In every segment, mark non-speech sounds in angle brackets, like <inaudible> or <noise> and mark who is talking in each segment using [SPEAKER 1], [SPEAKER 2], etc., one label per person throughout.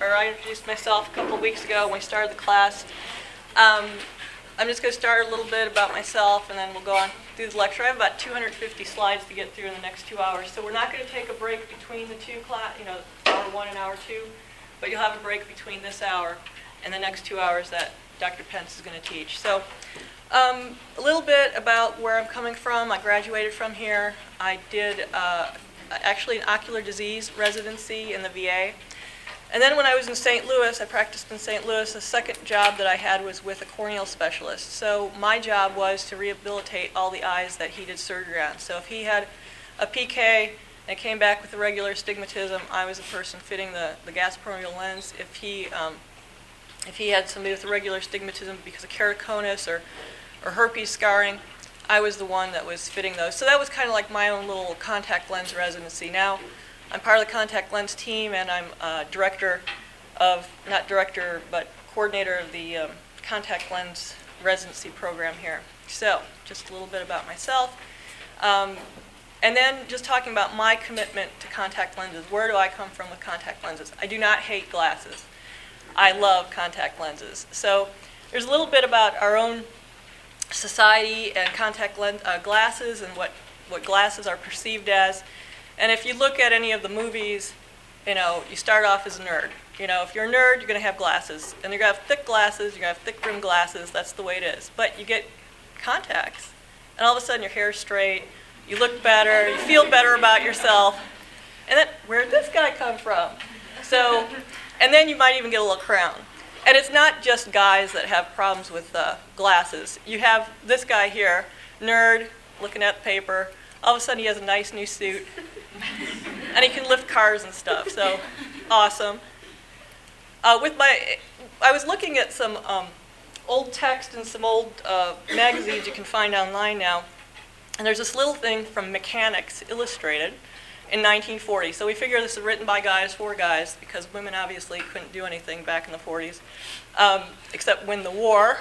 [SPEAKER 1] or I introduced myself a couple weeks ago when we started the class. Um, I'm just going to start a little bit about myself, and then we'll go on through the lecture. I have about 250 slides to get through in the next two hours, so we're not going to take a break between the two class, you know, hour one and hour two, but you'll have a break between this hour and the next two hours that Dr. Pence is going to teach. So, um, a little bit about where I'm coming from. I graduated from here. I did uh, actually an ocular disease residency in the VA. And then when I was in St. Louis, I practiced in St. Louis. The second job that I had was with a corneal specialist. So my job was to rehabilitate all the eyes that he did surgery on. So if he had a PK and came back with a regular astigmatism, I was the person fitting the, the gas permeable lens. If he, um, if he had somebody with a regular astigmatism because of keratoconus or, or herpes scarring, I was the one that was fitting those. So that was kind of like my own little contact lens residency. Now, I'm part of the contact lens team, and I'm uh, director of, not director, but coordinator of the um, contact lens residency program here. So, just a little bit about myself. Um, and then just talking about my commitment to contact lenses. Where do I come from with contact lenses? I do not hate glasses. I love contact lenses. So, there's a little bit about our own society and contact lens, uh, glasses and what, what glasses are perceived as. And if you look at any of the movies, you know, you start off as a nerd. You know, if you're a nerd, you're going to have glasses. And you're going to have thick glasses, you're going to have thick rimmed glasses. That's the way it is. But you get contacts, and all of a sudden your hair's straight, you look better, you feel better about yourself. And then, where did this guy come from? So, and then you might even get a little crown. And it's not just guys that have problems with uh, glasses. You have this guy here, nerd, looking at the paper. All of a sudden, he has a nice new suit and he can lift cars and stuff. So awesome. Uh, with my, I was looking at some um, old text and some old uh, magazines you can find online now, and there's this little thing from Mechanics Illustrated in 1940. So we figure this is written by guys for guys because women obviously couldn't do anything back in the 40s um, except win the war.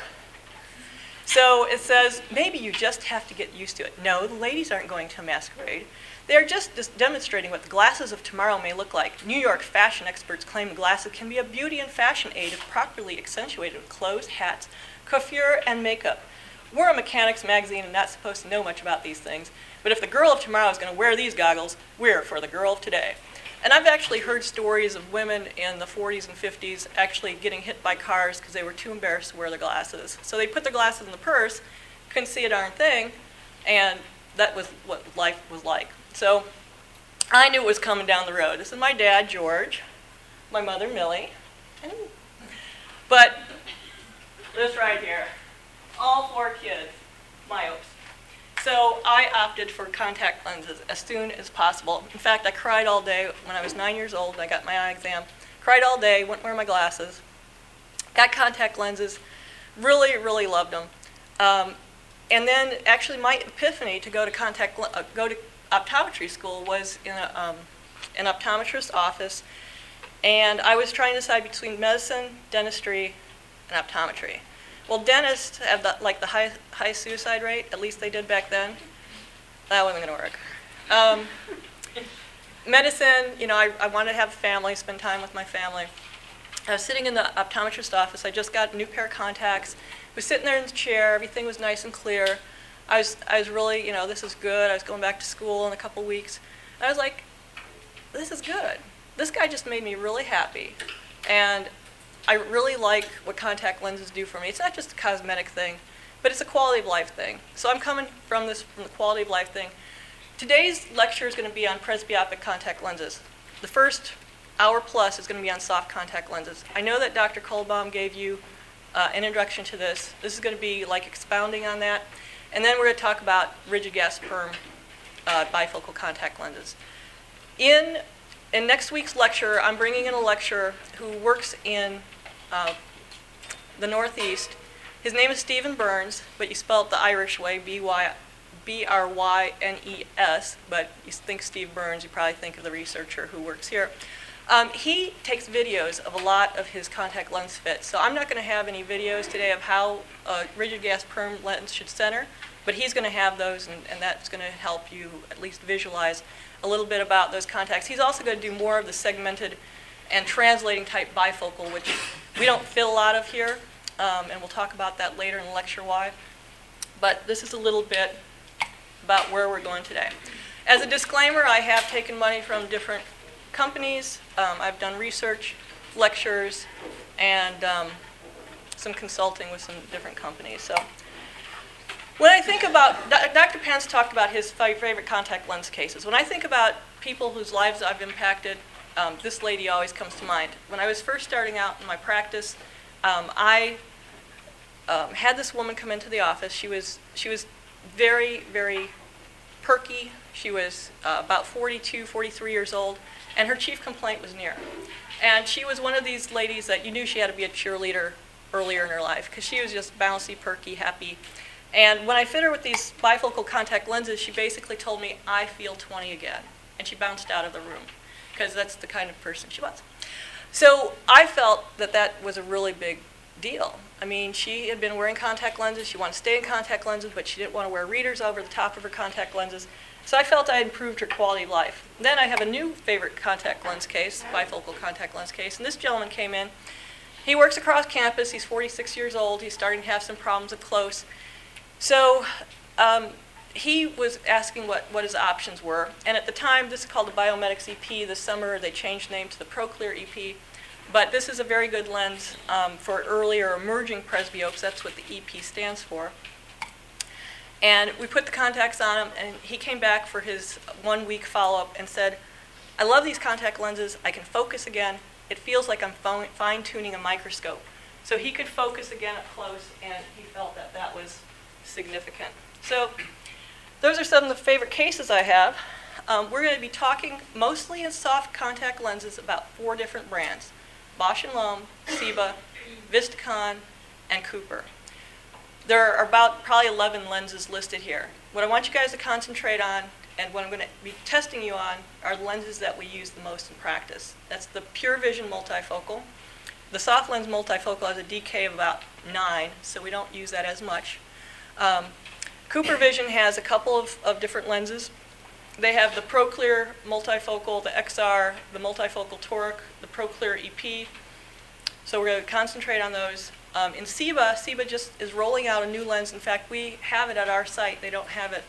[SPEAKER 1] So it says maybe you just have to get used to it. No, the ladies aren't going to a masquerade. They are just, just demonstrating what the glasses of tomorrow may look like. New York fashion experts claim glasses can be a beauty and fashion aid if properly accentuated with clothes, hats, coiffure, and makeup. We're a mechanics magazine and not supposed to know much about these things, but if the girl of tomorrow is going to wear these goggles, we're for the girl of today. And I've actually heard stories of women in the 40s and 50s actually getting hit by cars because they were too embarrassed to wear their glasses. So they put their glasses in the purse, couldn't see a darn thing, and that was what life was like. So I knew it was coming down the road. This is my dad, George, my mother, Millie. But this right here, all four kids, myopes. So I opted for contact lenses as soon as possible. In fact, I cried all day when I was nine years old. I got my eye exam. Cried all day, wouldn't wear my glasses. Got contact lenses. Really, really loved them. Um, and then actually my epiphany to go to contact uh, go to optometry school was in a, um, an optometrist's office, and I was trying to decide between medicine, dentistry, and optometry. Well, dentists have the, like the high, high suicide rate, at least they did back then. That wasn't going to work. Um, medicine, you know, I, I wanted to have family, spend time with my family. I was sitting in the optometrist office. I just got a new pair of contacts. I was sitting there in the chair. Everything was nice and clear. I was, I was really, you know, this is good. I was going back to school in a couple weeks. I was like, this is good. This guy just made me really happy. And I really like what contact lenses do for me. It's not just a cosmetic thing, but it's a quality of life thing. So I'm coming from this, from the quality of life thing. Today's lecture is going to be on presbyopic contact lenses. The first hour plus is going to be on soft contact lenses. I know that Dr. Kollbaum gave you uh, an introduction to this. This is going to be like expounding on that. And then we're going to talk about rigid gas perm uh, bifocal contact lenses. In, in next week's lecture, I'm bringing in a lecturer who works in uh, the Northeast. His name is Stephen Byrnes, but you spell it the Irish way, B-Y, B-R-Y-N-E-S, but you think Steve Burns, you probably think of the researcher who works here. Um, he takes videos of a lot of his contact lens fits. So I'm not going to have any videos today of how a rigid gas perm lens should center, but he's going to have those, and, and that's going to help you at least visualize a little bit about those contacts. He's also going to do more of the segmented and translating type bifocal, which we don't fill a lot of here, um, and we'll talk about that later in lecture why. But this is a little bit about where we're going today. As a disclaimer, I have taken money from different companies. Um, I've done research, lectures, and um, some consulting with some different companies. So when I think about, Dr. Pence talked about his favorite contact lens cases. When I think about people whose lives I've impacted, um, this lady always comes to mind. When I was first starting out in my practice, um, I um, had this woman come into the office. She was she was very very perky. She was uh, about 42, 43 years old, and her chief complaint was near. And she was one of these ladies that you knew she had to be a cheerleader earlier in her life because she was just bouncy, perky, happy. And when I fit her with these bifocal contact lenses, she basically told me, I feel 20 again. And she bounced out of the room because that's the kind of person she was. So I felt that that was a really big deal. I mean, she had been wearing contact lenses. She wanted to stay in contact lenses, but she didn't want to wear readers over the top of her contact lenses. So I felt I had improved her quality of life. Then I have a new favorite contact lens case, bifocal contact lens case, and this gentleman came in. He works across campus. He's 46 years old. He's starting to have some problems with close. So um, he was asking what, what his options were. And at the time, this is called the Biomedics EP. This summer, they changed name to the ProClear EP. But this is a very good lens um, for early or emerging presbyopes. That's what the EP stands for. And we put the contacts on him, and he came back for his one week follow up and said, I love these contact lenses. I can focus again. It feels like I'm fine tuning a microscope. So he could focus again up close, and he felt that that was significant. So those are some of the favorite cases I have. Um, we're going to be talking mostly in soft contact lenses about four different brands. Bausch & Lomb, Ciba, Vistakon, and Cooper. There are about probably 11 lenses listed here. What I want you guys to concentrate on and what I'm going to be testing you on are lenses that we use the most in practice. That's the Pure Vision multifocal. The SofLens multifocal has a DK of about 9, so we don't use that as much. Um, Cooper Vision has a couple of, of different lenses. They have the ProClear multifocal, the XR, the multifocal toric, the ProClear EP. So we're going to concentrate on those. Um, in Ciba, Ciba just is rolling out a new lens. In fact, we have it at our site. They don't have it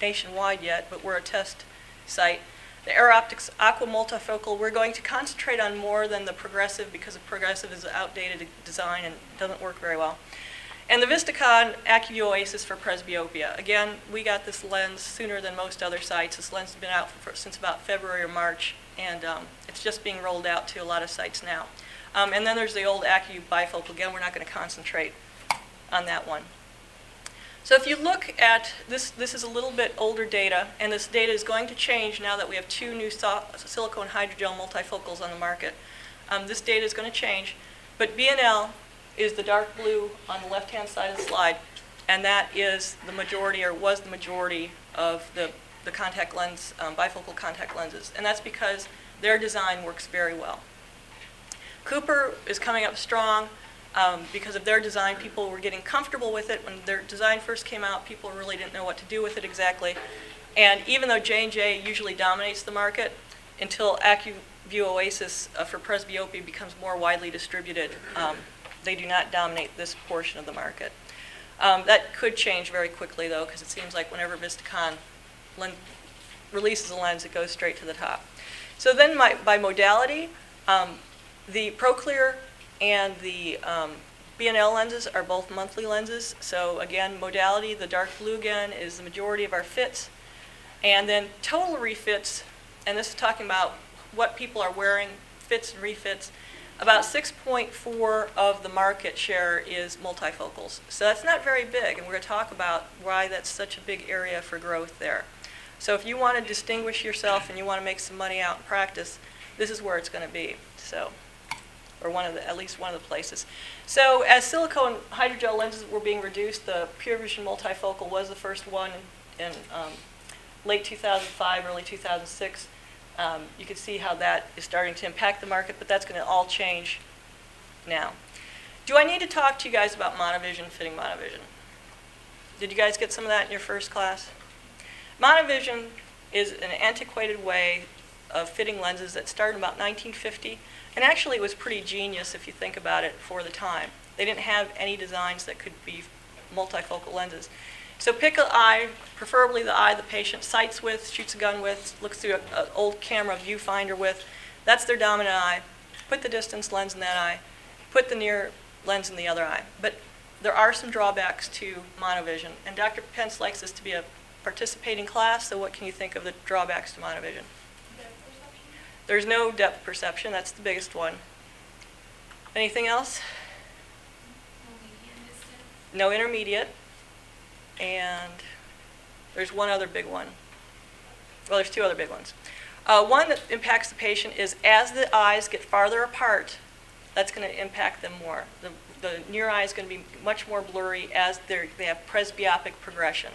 [SPEAKER 1] nationwide yet, but we're a test site. The Air Optix Aqua Multifocal, we're going to concentrate on more than the Progressive because the Progressive is an outdated design and doesn't work very well. And the Vistakon Acuvue Oasys for presbyopia. Again, we got this lens sooner than most other sites. This lens has been out for, since about February or March, and um, it's just being rolled out to a lot of sites now. Um, and then there's the old Acuvue bifocal. Again, we're not going to concentrate on that one. So if you look at this, this is a little bit older data, and this data is going to change now that we have two new silicone hydrogel multifocals on the market. Um, this data is going to change, but B&L is the dark blue on the left-hand side of the slide, and that is the majority, or was the majority, of the, the contact lens, um, bifocal contact lenses. And that's because their design works very well. Cooper is coming up strong. Um, because of their design, people were getting comfortable with it. When their design first came out, people really didn't know what to do with it exactly. And even though J&J usually dominates the market, until Acuvue Oasys uh, for presbyopia becomes more widely distributed, um, they do not dominate this portion of the market. Um, that could change very quickly, though, because it seems like whenever Vistakon releases a lens, it goes straight to the top. So then my, by modality, um, the ProClear and the um, B&L lenses are both monthly lenses. So again, modality, the dark blue again, is the majority of our fits. And then total refits, and this is talking about what people are wearing, fits and refits, about 6.4 of the market share is multifocals. So that's not very big, and we're going to talk about why that's such a big area for growth there. So if you want to distinguish yourself and you want to make some money out in practice, this is where it's going to be. So, or one of the, at least one of the places. So as silicone hydrogel lenses were being reduced, the Pure Vision multifocal was the first one in um, late 2005, early 2006. Um, you can see how that is starting to impact the market, but that's going to all change now. Do I need to talk to you guys about monovision, fitting monovision? Did you guys get some of that in your first class? Monovision is an antiquated way of fitting lenses that started about 1950. And actually, it was pretty genius if you think about it for the time. They didn't have any designs that could be multifocal lenses. So pick an eye, preferably the eye the patient sights with, shoots a gun with, looks through an old camera viewfinder with. That's their dominant eye. Put the distance lens in that eye. Put the near lens in the other eye. But there are some drawbacks to monovision. And Dr. Pence likes this to be a participating class, so what can you think of the drawbacks to monovision? There's no depth perception, that's the biggest one. Anything else? No intermediate. And there's one other big one. Well, there's two other big ones. Uh, one that impacts the patient is as the eyes get farther apart, that's going to impact them more. The, the near eye is going to be much more blurry as they have presbyopic progression.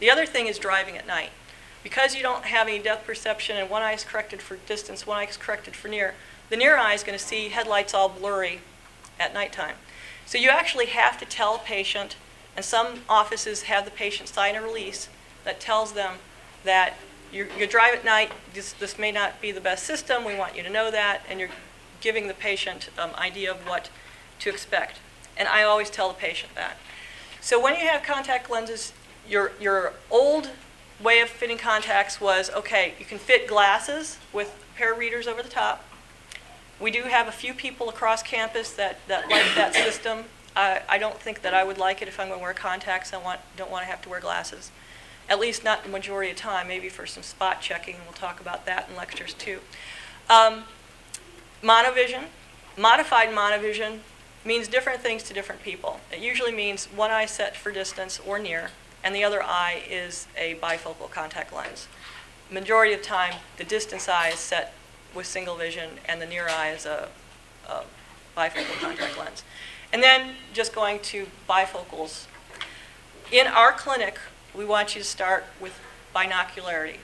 [SPEAKER 1] The other thing is driving at night. Because you don't have any depth perception and one eye is corrected for distance, one eye is corrected for near, the near eye is going to see headlights all blurry at nighttime. So you actually have to tell a patient, and some offices have the patient sign a release that tells them that you you drive at night, this, this may not be the best system, we want you to know that, and you're giving the patient um, idea of what to expect. And I always tell the patient that. So when you have contact lenses, your, your old way of fitting contacts was, okay, you can fit glasses with pair readers over the top. We do have a few people across campus that, that like that system. I, don't think that I would like it if I'm going to wear contacts. I want, don't want to have to wear glasses. At least not the majority of the time, maybe for some spot checking, we'll talk about that in lectures too. Um, monovision, modified monovision, means different things to different people. It usually means one eye set for distance or near, and the other eye is a bifocal contact lens. Majority of time, the distance eye is set with single vision, and the near eye is a, a bifocal contact lens. And then just going to bifocals. In our clinic, we want you to start with binocularity.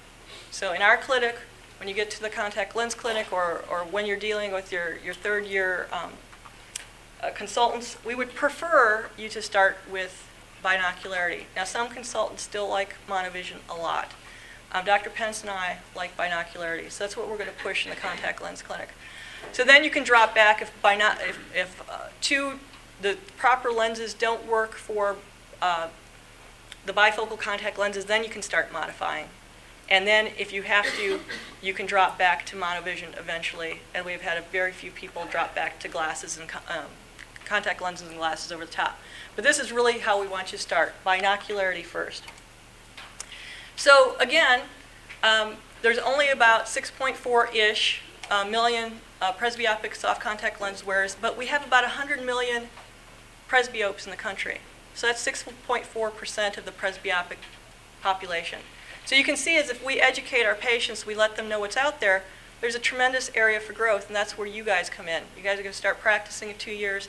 [SPEAKER 1] So in our clinic, when you get to the contact lens clinic or, or when you're dealing with your, your third year um, uh, consultants, we would prefer you to start with binocularity. Now, some consultants still like monovision a lot. Um, Dr. Pence and I like binocularity, so that's what we're going to push in the contact lens clinic. So then you can drop back if, bino- if, if uh, two, the proper lenses don't work for uh, the bifocal contact lenses, then you can start modifying. And then if you have to, you can drop back to monovision eventually. And we've had a very few people drop back to glasses and um, contact lenses and glasses over the top. But this is really how we want you to start, binocularity first. So again, um, there's only about 6.4-ish uh, million uh, presbyopic soft contact lens wearers, but we have about 100 million presbyopes in the country. So that's 6.4% of the presbyopic population. So you can see as if we educate our patients, we let them know what's out there, there's a tremendous area for growth, and that's where you guys come in. You guys are going to start practicing in two years.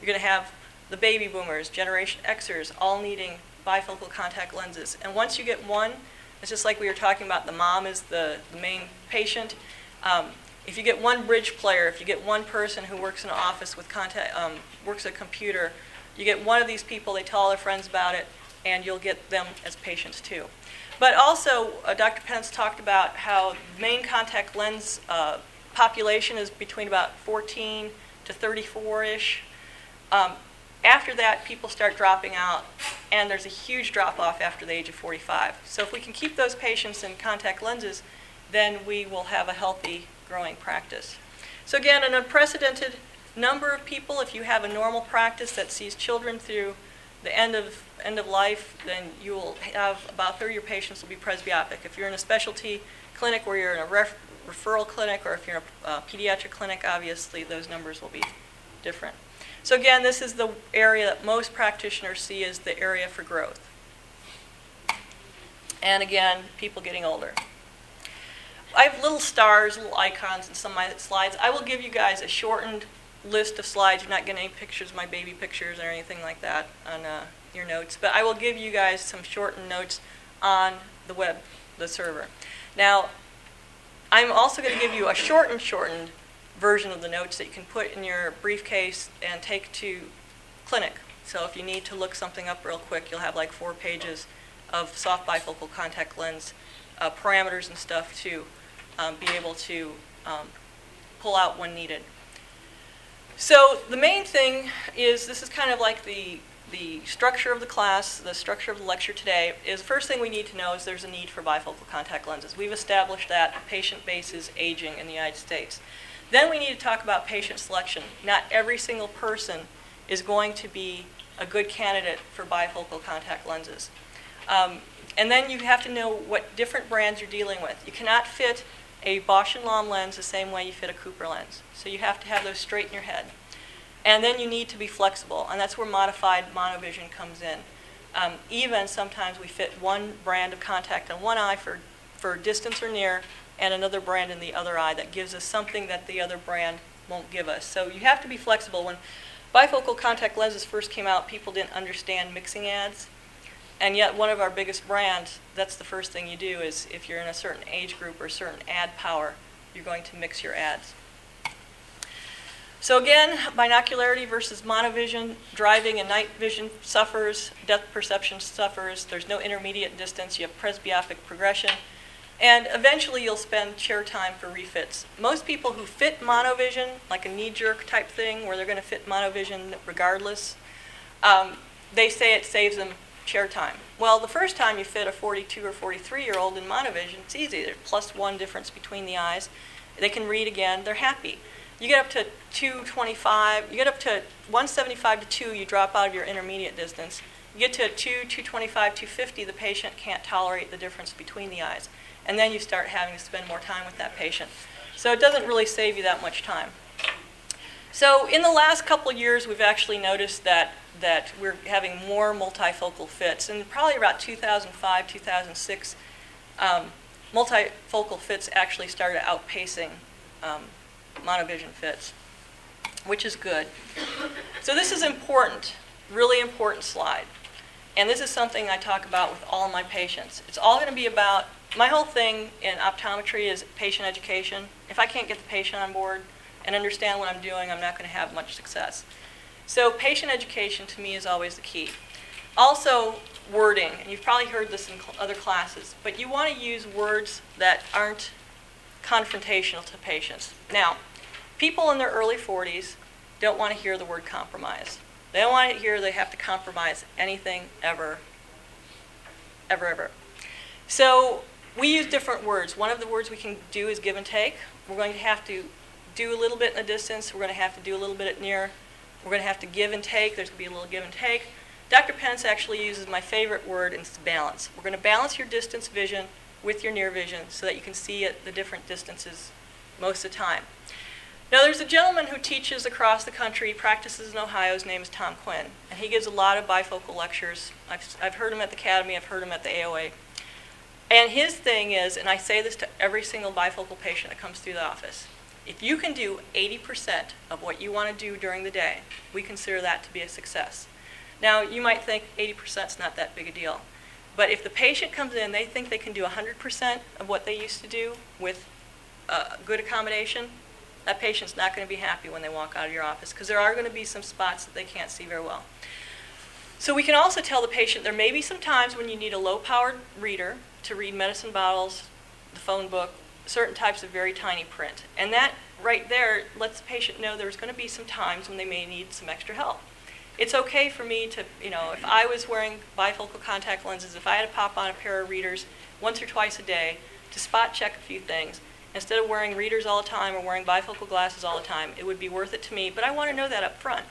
[SPEAKER 1] You're going to have the baby boomers, Generation Xers, all needing bifocal contact lenses. And once you get one, it's just like we were talking about, the mom is the, the main patient. Um, if you get one bridge player, if you get one person who works in an office with contact, um, works a computer, you get one of these people, they tell all their friends about it, and you'll get them as patients too. But also, uh, Dr. Pence talked about how main contact lens uh, population is between about 14 to 34-ish. Um, after that, people start dropping out, and there's a huge drop off after the age of 45. So if we can keep those patients in contact lenses, then we will have a healthy, growing practice. So again, an unprecedented number of people. If you have a normal practice that sees children through the end of end of life, then you will have about 30 of your patients will be presbyopic. If you're in a specialty clinic where you're in a ref, referral clinic, or if you're in a uh, pediatric clinic, obviously those numbers will be different. So again, this is the area that most practitioners see as the area for growth. And again, people getting older. I have little stars, little icons in some of my slides. I will give you guys a shortened list of slides. You're not getting any pictures of my baby pictures or anything like that on uh, your notes. But I will give you guys some shortened notes on the web, the server. Now, I'm also going to give you a shortened, shortened version of the notes that you can put in your briefcase and take to clinic. So if you need to look something up real quick, you'll have like four pages of soft bifocal contact lens uh, parameters and stuff to um, be able to um, pull out when needed. So the main thing is this is kind of like the the structure of the class, the structure of the lecture today, is the first thing we need to know is there's a need for bifocal contact lenses. We've established that patient base is aging in the United States. Then we need to talk about patient selection. Not every single person is going to be a good candidate for bifocal contact lenses. Um, and then you have to know what different brands you're dealing with. You cannot fit a Bausch & Lomb lens the same way you fit a Cooper lens. So you have to have those straight in your head. And then you need to be flexible, and that's where modified monovision comes in. Um, even sometimes we fit one brand of contact in one eye for, for distance or near, and another brand in the other eye that gives us something that the other brand won't give us. So you have to be flexible. When bifocal contact lenses first came out, people didn't understand mixing adds. And yet, one of our biggest brands, that's the first thing you do is if you're in a certain age group or certain add power, you're going to mix your adds. So again, binocularity versus monovision, driving and night vision suffers, depth perception suffers, there's no intermediate distance, you have presbyopic progression, and eventually you'll spend chair time for refits. Most people who fit monovision, like a knee-jerk type thing, where they're going to fit monovision regardless, um, they say it saves them chair time. Well, the first time you fit a 42 or 43 year old in monovision, it's easy. There's plus one difference between the eyes. They can read again, they're happy. You get up to 225, you get up to 175 to 2, you drop out of your intermediate distance. You get to 2, 225, 250, the patient can't tolerate the difference between the eyes. And then you start having to spend more time with that patient. So it doesn't really save you that much time. So in the last couple years, we've actually noticed that, that we're having more multifocal fits. And probably about 2005, 2006, um, multifocal fits actually started outpacing um, monovision fits, which is good. So this is important, really important slide. And this is something I talk about with all my patients. It's all going to be about, my whole thing in optometry is patient education. If I can't get the patient on board and understand what I'm doing, I'm not going to have much success. So patient education to me is always the key. Also, wording, and you've probably heard this in cl- other classes, but you want to use words that aren't confrontational to patients. Now, people in their early 40s don't want to hear the word compromise. They don't want to hear they have to compromise anything ever, ever, ever. So we use different words. One of the words we can do is give and take. We're going to have to do a little bit in the distance. We're going to have to do a little bit at near. We're going to have to give and take. There's going to be a little give and take. Dr. Pence actually uses my favorite word, and it's balance. We're going to balance your distance vision with your near vision so that you can see at the different distances most of the time. Now, there's a gentleman who teaches across the country, practices in Ohio. His name is Tom Quinn, and he gives a lot of bifocal lectures. I've, I've heard him at the Academy, I've heard him at the AOA. And his thing is, and I say this to every single bifocal patient that comes through the office if you can do 80% of what you want to do during the day, we consider that to be a success. Now, you might think 80% is not that big a deal. But if the patient comes in, they think they can do 100% of what they used to do with uh, good accommodation, that patient's not going to be happy when they walk out of your office because there are going to be some spots that they can't see very well. So we can also tell the patient there may be some times when you need a low-powered reader to read medicine bottles, the phone book, certain types of very tiny print. And that right there lets the patient know there's going to be some times when they may need some extra help it's okay for me to, you know, if I was wearing bifocal contact lenses, if I had to pop on a pair of readers once or twice a day to spot check a few things, instead of wearing readers all the time or wearing bifocal glasses all the time, it would be worth it to me. But I want to know that up front.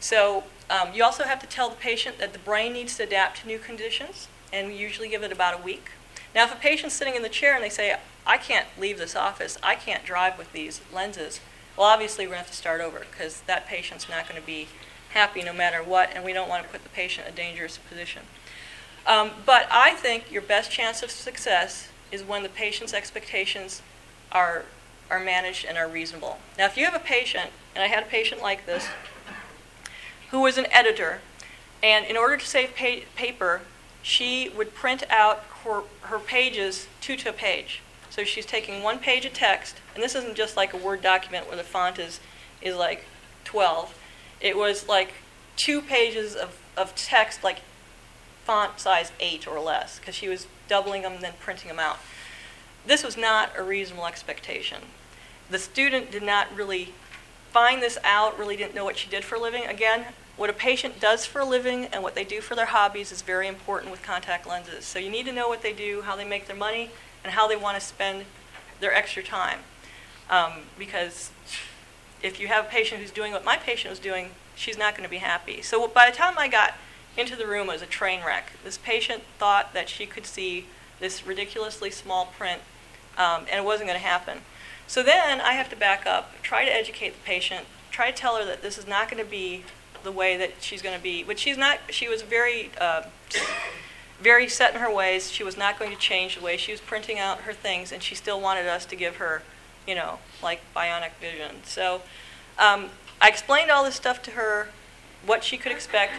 [SPEAKER 1] So um, you also have to tell the patient that the brain needs to adapt to new conditions, and we usually give it about a week. Now, if a patient's sitting in the chair and they say, I can't leave this office, I can't drive with these lenses, well, obviously we're going to have to start over because that patient's not going to be happy no matter what, and we don't want to put the patient in a dangerous position. Um, but I think your best chance of success is when the patient's expectations are, are managed and are reasonable. Now, if you have a patient, and I had a patient like this, who was an editor, and in order to save pa- paper, she would print out her, her pages two to a page. So she's taking one page of text, and this isn't just like a Word document where the font is, is like 12 it was like two pages of, of text, like font size eight or less, because she was doubling them and then printing them out. this was not a reasonable expectation. The student did not really find this out, really didn't know what she did for a living. Again, what a patient does for a living and what they do for their hobbies is very important with contact lenses. So you need to know what they do, how they make their money, and how they want to spend their extra time. Um, because if you have a patient who's doing what my patient was doing, she's not going to be happy. So by the time I got into the room, it was a train wreck. This patient thought that she could see this ridiculously small print, um, and it wasn't going to happen. So then I have to back up, try to educate the patient, try to tell her that this is not going to be the way that she's going to be. But she's not. She was very, uh, very set in her ways. She was not going to change the way she was printing out her things, and she still wanted us to give her, you know, like bionic vision. So um, I explained all this stuff to her, what she could expect.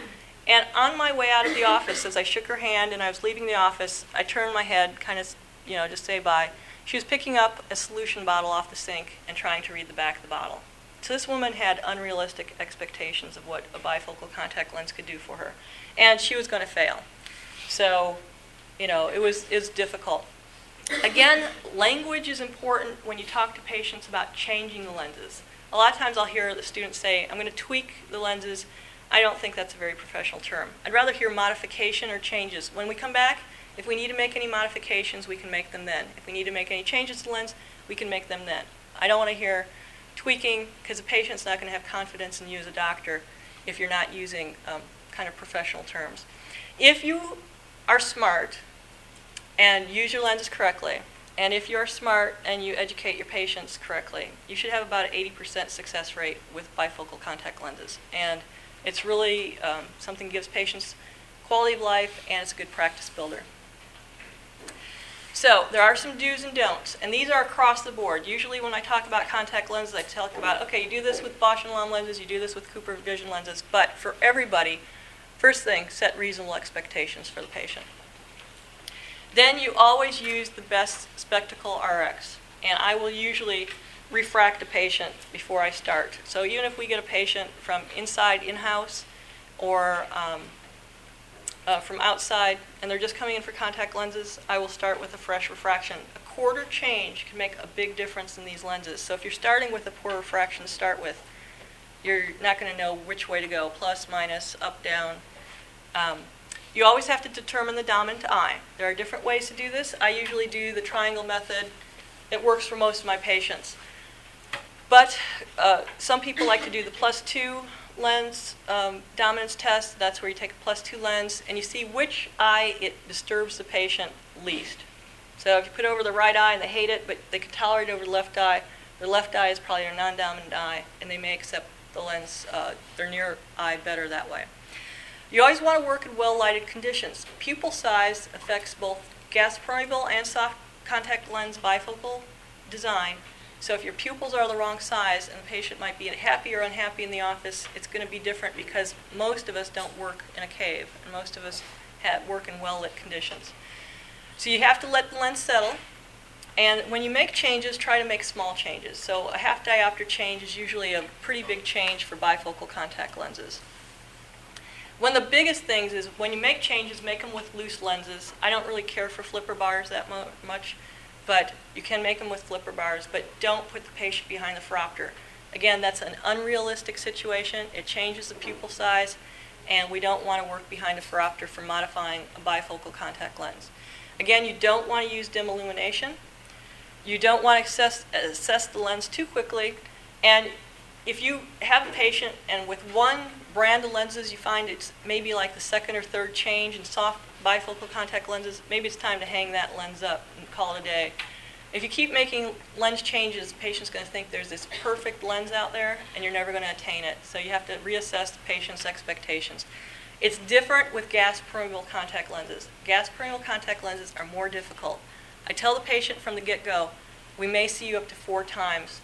[SPEAKER 1] And on my way out of the office, as I shook her hand and I was leaving the office, I turned my head, kind of, you know, just say bye. She was picking up a solution bottle off the sink and trying to read the back of the bottle. So this woman had unrealistic expectations of what a bifocal contact lens could do for her, and she was going to fail. So, you know, it was is difficult. Again, language is important when you talk to patients about changing the lenses. A lot of times I'll hear the students say, "I'm going to tweak the lenses." I don't think that's a very professional term. I'd rather hear modification or changes. When we come back, if we need to make any modifications, we can make them then. If we need to make any changes to the lens, we can make them then. I don't want to hear tweaking because the patient's not going to have confidence in you as a doctor if you're not using um, kind of professional terms. If you are smart and use your lenses correctly, and if you're smart and you educate your patients correctly, you should have about an 80% success rate with bifocal contact lenses. And it's really um, something that gives patients quality of life and it's a good practice builder. So there are some do's and don'ts, and these are across the board. Usually when I talk about contact lenses, I talk about, okay, you do this with Bausch & Lomb lenses, you do this with Cooper Vision lenses, but for everybody, first thing, set reasonable expectations for the patient. Then you always use the best spectacle RX, and I will usually refract a patient before I start. So even if we get a patient from inside in-house or um, uh, from outside and they're just coming in for contact lenses, I will start with a fresh refraction. A quarter change can make a big difference in these lenses. So if you're starting with a poor refraction to start with, you're not going to know which way to go, plus, minus, up, down. Um, you always have to determine the dominant eye. There are different ways to do this. I usually do the triangle method. It works for most of my patients. But uh, some people like to do the plus two lens um, dominance test. That's where you take a plus two lens and you see which eye it disturbs the patient least. So if you put over the right eye and they hate it, but they can tolerate it over the left eye, their left eye is probably their non-dominant eye, and they may accept the lens, uh, their near eye better that way. You always want to work in well-lighted conditions. Pupil size affects both gas permeable and soft contact lens bifocal design so if your pupils are the wrong size and the patient might be happy or unhappy in the office, it's going to be different because most of us don't work in a cave and most of us have, work in well-lit conditions. So you have to let the lens settle. And when you make changes, try to make small changes. So a half diopter change is usually a pretty big change for bifocal contact lenses. One of the biggest things is when you make changes, make them with loose lenses. I don't really care for flipper bars that mo much but you can make them with flipper bars, but don't put the patient behind the phoropter. Again, that's an unrealistic situation. It changes the pupil size, and we don't want to work behind a phoropter for modifying a bifocal contact lens. Again, you don't want to use dim illumination. You don't want to assess, assess the lens too quickly, and if you have a patient and with one brand of lenses you find it's maybe like the second or third change in soft bifocal contact lenses, maybe it's time to hang that lens up and call it a day. If you keep making lens changes, the patient's going to think there's this perfect lens out there and you're never going to attain it. So you have to reassess the patient's expectations. It's different with gas permeable contact lenses. Gas permeable contact lenses are more difficult. I tell the patient from the get-go, we may see you up to four times,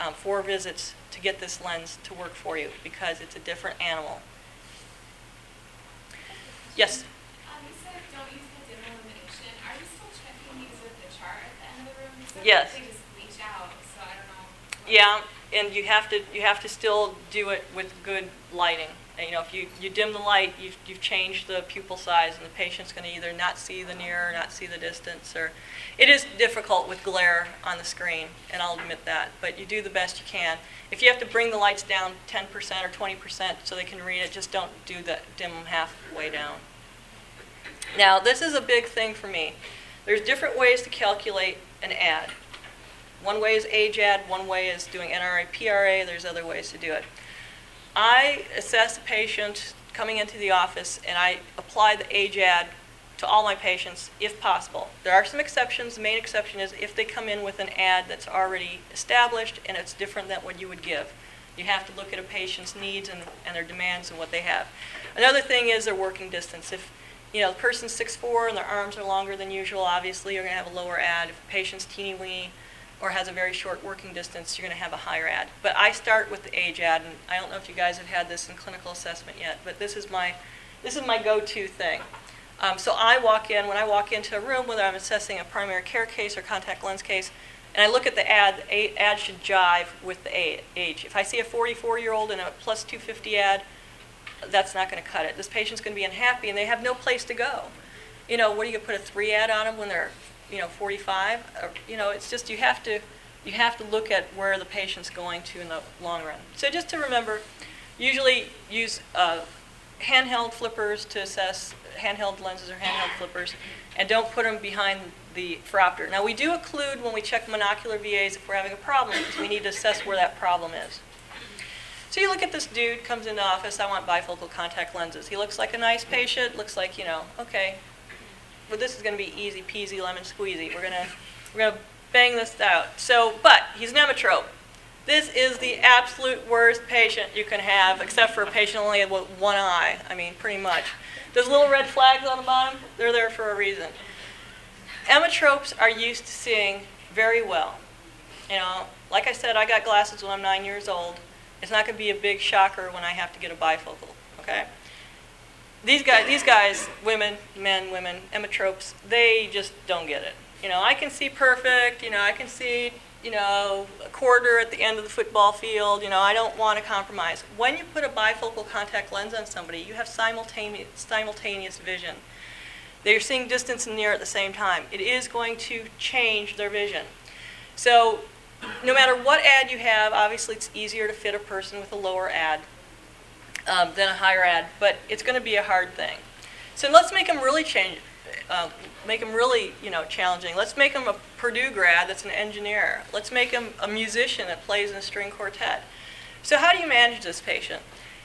[SPEAKER 1] um, four visits to get this lens to work for you because it's a different animal. Yes? Yes.
[SPEAKER 2] Out, so
[SPEAKER 1] yeah, and you have to you have to still do it with good lighting. And, you know, if you, you dim the light, you've, you've changed the pupil size, and the patient's going to either not see the near or not see the distance. Or it is difficult with glare on the screen, and I'll admit that. But you do the best you can. If you have to bring the lights down 10% or 20% so they can read it, just don't do that. Dim them halfway down. Now, this is a big thing for me. There's different ways to calculate an add. One way is age add, one way is doing NRA, PRA, there's other ways to do it. I assess a patient coming into the office and I apply the age add to all my patients if possible. There are some exceptions. The main exception is if they come in with an add that's already established and it's different than what you would give. You have to look at a patient's needs and, and their demands and what they have. Another thing is their working distance. If you know the person's 6'4 and their arms are longer than usual, obviously you're going to have a lower add. If the patient's teeny weeny, or has a very short working distance, you're going to have a higher add. But I start with the age add, and I don't know if you guys have had this in clinical assessment yet, but this is my this is my go-to thing. Um, so I walk in when I walk into a room, whether I'm assessing a primary care case or contact lens case, and I look at the add. The add should jive with the age. If I see a 44-year-old in a plus 250 add, that's not going to cut it. This patient's going to be unhappy, and they have no place to go. You know, what are you going to put a three add on them when they're you know 45 or, you know it's just you have to you have to look at where the patient's going to in the long run so just to remember usually use uh, handheld flippers to assess handheld lenses or handheld flippers and don't put them behind the phoropter now we do occlude when we check monocular vas if we're having a problem because we need to assess where that problem is so you look at this dude comes into office i want bifocal contact lenses he looks like a nice patient looks like you know okay well, this is going to be easy peasy lemon squeezy. We're gonna we're gonna bang this out. So, but he's an emmetrope. This is the absolute worst patient you can have, except for a patient only with one eye. I mean, pretty much. Those little red flags on the bottom, they're there for a reason. Emmetropes are used to seeing very well. You know, like I said, I got glasses when I'm nine years old. It's not going to be a big shocker when I have to get a bifocal. Okay these guys, these guys, women, men, women, emmetropes, they just don't get it. You know, I can see perfect. You know, I can see, you know, a quarter at the end of the football field. You know, I don't want to compromise. When you put a bifocal contact lens on somebody, you have simultaneous simultaneous vision. They're seeing distance and near at the same time. It is going to change their vision. So, no matter what add you have, obviously it's easier to fit a person with a lower add um, than a higher add, but it's going to be a hard thing. So let's make them really change, uh, make them really you know challenging. Let's make them a Purdue grad that's an engineer. Let's make them a musician that plays in a string quartet. So how do you manage this patient?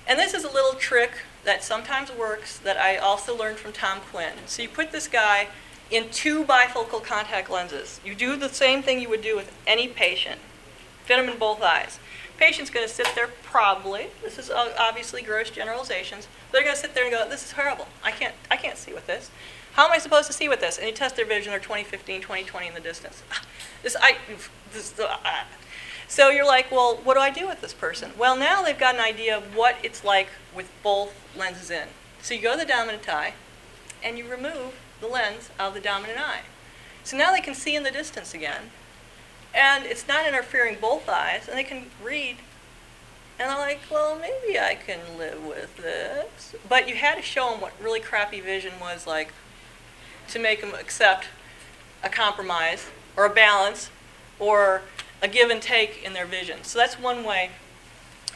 [SPEAKER 1] And this is a little trick that sometimes works that I also learned from Tom Quinn. So you put this guy in two bifocal contact lenses. You do the same thing you would do with any patient. Fit them in both eyes patient's going to sit there probably, this is obviously gross generalizations, they're going to sit there and go, this is horrible. I can't, I can't see with this. How am I supposed to see with this? And you test their vision, they're 2015, 2020 in the distance. <laughs> This, I, this, uh, so you're like, well, what do I do with this person? Well, now they've got an idea of what it's like with both lenses in. So you go to the dominant eye, and you remove the lens of the dominant eye. So now they can see in the distance again, and it's not interfering both eyes, and they can read. And I'm like, well, maybe I can live with this. But you had to show them what really crappy vision was like to make them accept a compromise or a balance or a give and take in their vision. So that's one way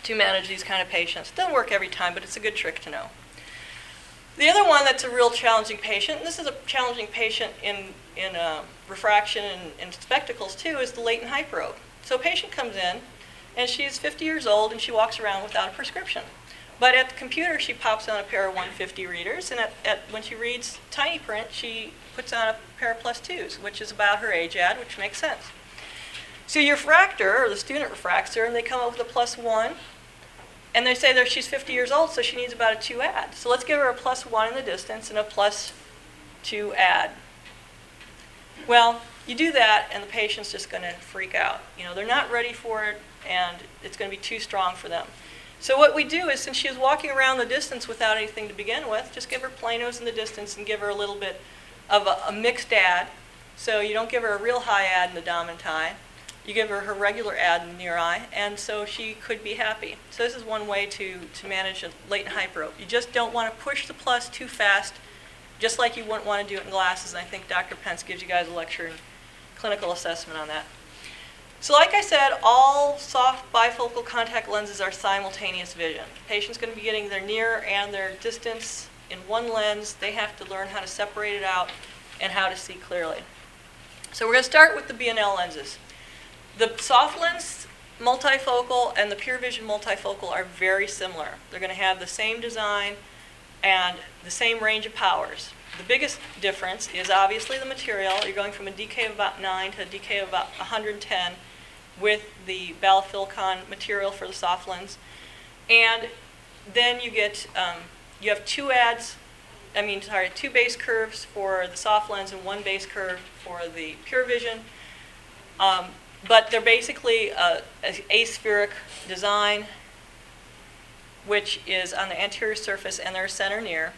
[SPEAKER 1] to manage these kind of patients. Doesn't work every time, but it's a good trick to know. The other one that's a real challenging patient, and this is a challenging patient in, in uh, refraction and, and spectacles too, is the latent hyperope. So a patient comes in, and she's 50 years old, and she walks around without a prescription. But at the computer, she pops on a pair of 150 readers, and at, at, when she reads tiny print, she puts on a pair of plus twos, which is about her age add, which makes sense. So your refractor, or the student refracts her, and they come up with a plus one, and they say that she's 50 years old, so she needs about a 2 add. So let's give her a plus 1 in the distance and a plus 2 add. Well, you do that, and the patient's just going to freak out. You know, they're not ready for it, and it's going to be too strong for them. So what we do is, since she was walking around the distance without anything to begin with, just give her planos in the distance and give her a little bit of a, a mixed add. So you don't give her a real high add in the dominant eye, You give her her regular add in near eye, and so she could be happy. So this is one way to, to manage a latent hyperope. You just don't want to push the plus too fast, just like you wouldn't want to do it in glasses. And I think Dr. Pence gives you guys a lecture in clinical assessment on that. So like I said, all soft bifocal contact lenses are simultaneous vision. The patient's going to be getting their near and their distance in one lens. They have to learn how to separate it out and how to see clearly. So we're going to start with the B&L lenses. The SofLens multifocal and the PureVision multifocal are very similar. They're going to have the same design and the same range of powers. The biggest difference is obviously the material. You're going from a DK of about 9 to a DK of about 110 with the Balafilcon material for the SofLens. And then you get, um, you have two adds, I mean, sorry, two base curves for the SofLens and one base curve for the PureVision. Um, but they're basically a, a aspheric design, which is on the anterior surface and they're center near.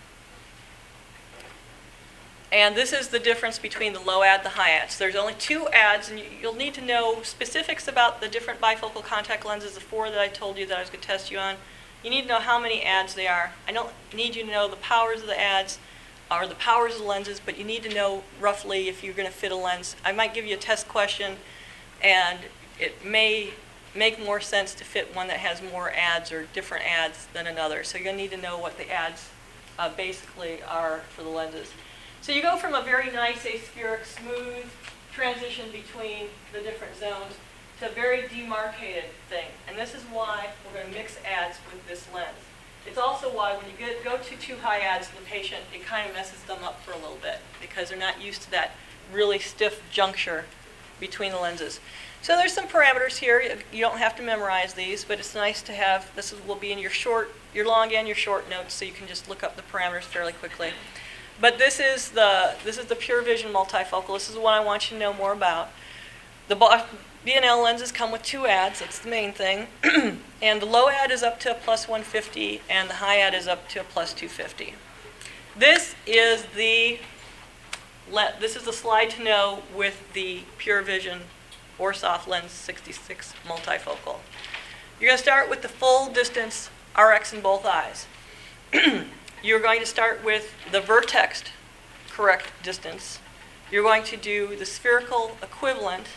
[SPEAKER 1] And this is the difference between the low add the high add. So There's only two adds, and you'll need to know specifics about the different bifocal contact lenses, the four that I told you that I was going to test you on. You need to know how many adds they are. I don't need you to know the powers of the adds or the powers of the lenses, but you need to know roughly if you're going to fit a lens. I might give you a test question, and it may make more sense to fit one that has more adds or different adds than another. So to need to know what the adds uh, basically are for the lenses. So you go from a very nice aspheric, smooth transition between the different zones to a very demarcated thing. And this is why we're going to mix adds with this lens. It's also why when you get, go to too high adds in the patient, it kind of messes them up for a little bit because they're not used to that really stiff juncture between the lenses. So there's some parameters here. You don't have to memorize these, but it's nice to have, this will be in your short, your long and your short notes, so you can just look up the parameters fairly quickly. But this is the this is the PureVision multifocal. This is the one I want you to know more about. The B&L lenses come with two adds. That's the main thing. <clears throat> and the low add is up to a plus 150, and the high add is up to a plus 250. This is the let, this is the slide to know with the PureVision or SofLens 66 multifocal. You're going to start with the full distance RX in both eyes. <clears throat> You're going to start with the vertex correct distance. You're going to do the spherical equivalent.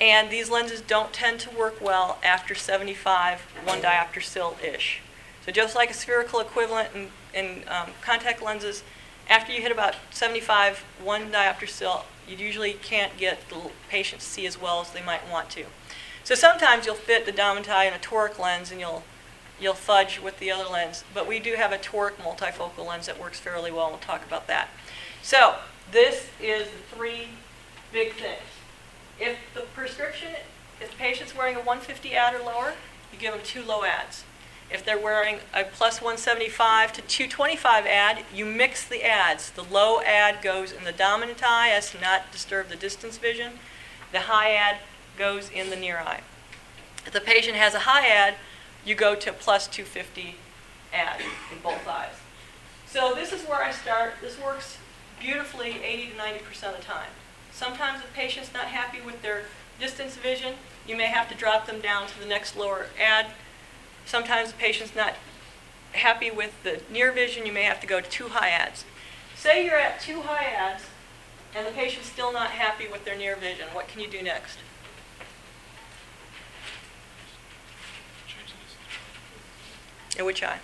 [SPEAKER 1] And these lenses don't tend to work well after 75 one diopter cyl-ish. So just like a spherical equivalent in, in um, contact lenses, after you hit about 75 one diopter cyl, you usually can't get the patient to see as well as they might want to. So sometimes you'll fit the dominant eye in a toric lens and you'll you'll fudge with the other lens. But we do have a toric multifocal lens that works fairly well. We'll talk about that. So this is the three big things. If the prescription, if the patient's wearing a 150 add or lower, you give them two low adds. If they're wearing a plus 175 to 225 add, you mix the adds. The low add goes in the dominant eye as to not disturb the distance vision. The high add goes in the near eye. If the patient has a high add, you go to plus 250 add in both eyes. So this is where I start. This works beautifully 80 to 90% of the time. Sometimes the patient's not happy with their distance vision, you may have to drop them down to the next lower add. Sometimes the patient's not happy with the near vision, you may have to go to two high adds. Say you're at two high adds and the patient's still not happy with their near vision. What can you do next? In which eye?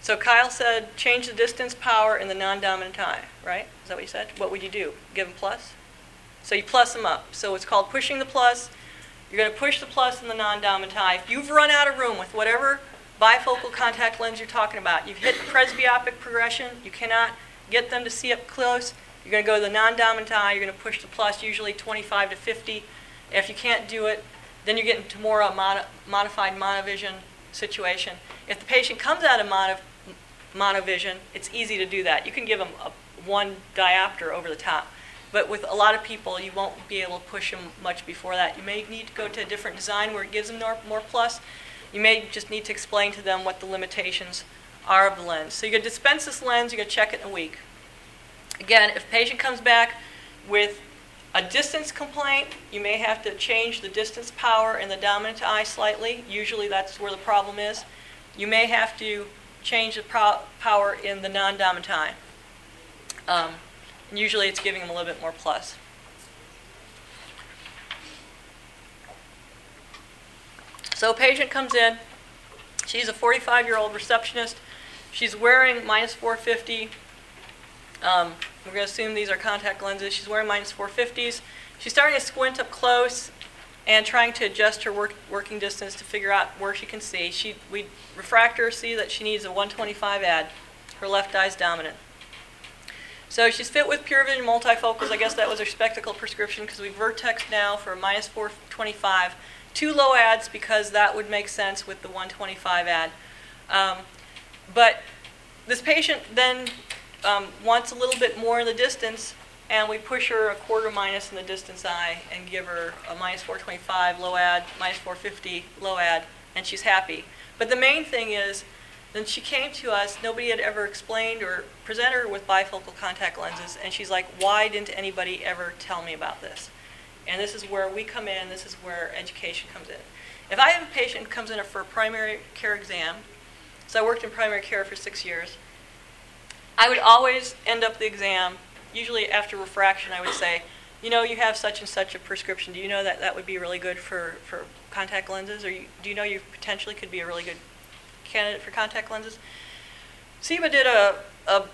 [SPEAKER 1] So Kyle said change the distance power in the non-dominant eye, right? Is that what you said? What would you do? Give them plus? So you plus them up. So it's called pushing the plus. You're going to push the plus in the non-dominant eye. If you've run out of room with whatever bifocal contact lens you're talking about, you've hit the presbyopic progression, you cannot get them to see up close, you're going to go to the non-dominant eye, you're going to push the plus usually 25 to 50. If you can't do it, then you get into more uh, mod- modified monovision situation. If the patient comes out of mono, monovision, it's easy to do that. You can give them a, one diopter over the top. But with a lot of people, you won't be able to push them much before that. You may need to go to a different design where it gives them more, more plus. You may just need to explain to them what the limitations are of the lens. So you're going to dispense this lens, you're going to check it in a week. Again, if patient comes back with A distance complaint, you may have to change the distance power in the dominant eye slightly. Usually that's where the problem is. You may have to change the power in the non-dominant eye. Um, usually it's giving them a little bit more plus. So a patient comes in. She's a 45-year-old receptionist. She's wearing minus 450. Um, we're going to assume these are contact lenses. She's wearing minus 450s. She's starting to squint up close and trying to adjust her work, working distance to figure out where she can see. She, we refract her, see that she needs a 125 add. Her left eye is dominant. So she's fit with PureVision multifocals. I guess that was her spectacle prescription because we Vertex now for minus 425. Two low adds because that would make sense with the 125 add. Um, but this patient then um, wants a little bit more in the distance, and we push her a quarter minus in the distance eye and give her a minus 425 low add, minus 450 low add, and she's happy. But the main thing is, then she came to us, nobody had ever explained or presented her with bifocal contact lenses, and she's like, why didn't anybody ever tell me about this? And this is where we come in, this is where education comes in. If I have a patient who comes in for a primary care exam, so I worked in primary care for six years, I would always end up the exam, usually after refraction, I would say, you know, you have such and such a prescription. Do you know that that would be really good for, for contact lenses? Or you, do you know you potentially could be a really good candidate for contact lenses? Ciba did a, a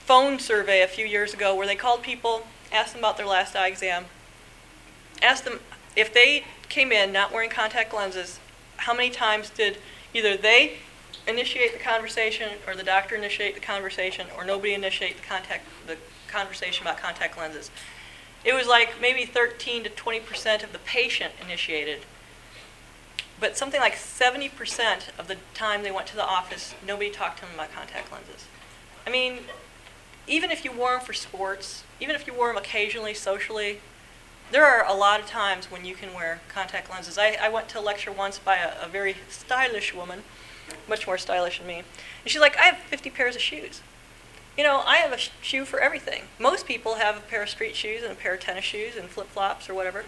[SPEAKER 1] phone survey a few years ago where they called people, asked them about their last eye exam, asked them if they came in not wearing contact lenses, how many times did either they initiate the conversation or the doctor initiate the conversation or nobody initiate the contact the conversation about contact lenses. It was like maybe 13 to 20 percent of the patient initiated, but something like 70 percent of the time they went to the office, nobody talked to them about contact lenses. I mean, even if you wore them for sports, even if you wore them occasionally, socially, there are a lot of times when you can wear contact lenses. I, I went to a lecture once by a, a very stylish woman much more stylish than me. And she's like, I have 50 pairs of shoes. You know, I have a sh- shoe for everything. Most people have a pair of street shoes and a pair of tennis shoes and flip flops or whatever.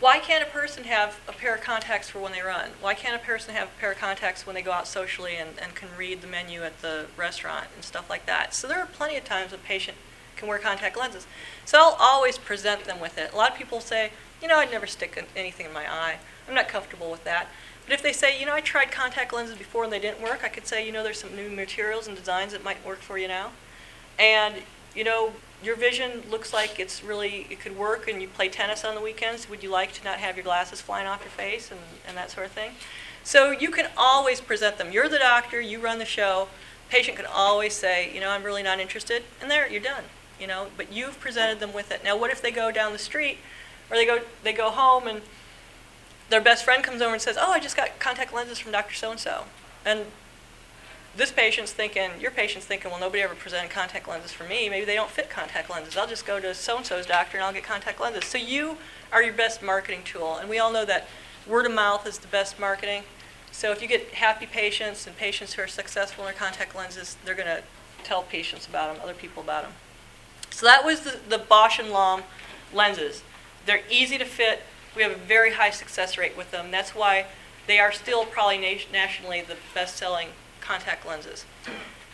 [SPEAKER 1] Why can't a person have a pair of contacts for when they run? Why can't a person have a pair of contacts when they go out socially and, and can read the menu at the restaurant and stuff like that? So there are plenty of times a patient can wear contact lenses. So I'll always present them with it. A lot of people say, you know, I'd never stick anything in my eye. I'm not comfortable with that. But if they say, you know, I tried contact lenses before and they didn't work, I could say, you know, there's some new materials and designs that might work for you now. And, you know, your vision looks like it's really, it could work and you play tennis on the weekends. Would you like to not have your glasses flying off your face and, and that sort of thing? So you can always present them. You're the doctor, you run the show. Patient can always say, you know, I'm really not interested. And there, you're done. You know, but you've presented them with it. Now, what if they go down the street or they go, they go home and their best friend comes over and says, "Oh, I just got contact lenses from Dr. So and So," and this patient's thinking, your patient's thinking, well, nobody ever presented contact lenses for me. Maybe they don't fit contact lenses. I'll just go to so and so's doctor and I'll get contact lenses. So you are your best marketing tool, and we all know that word of mouth is the best marketing. So if you get happy patients and patients who are successful in their contact lenses, they're going to tell patients about them, other people about them. So that was the, the Bausch and Lomb lenses. They're easy to fit. We have a very high success rate with them. That's why they are still probably nationally the best-selling contact lenses.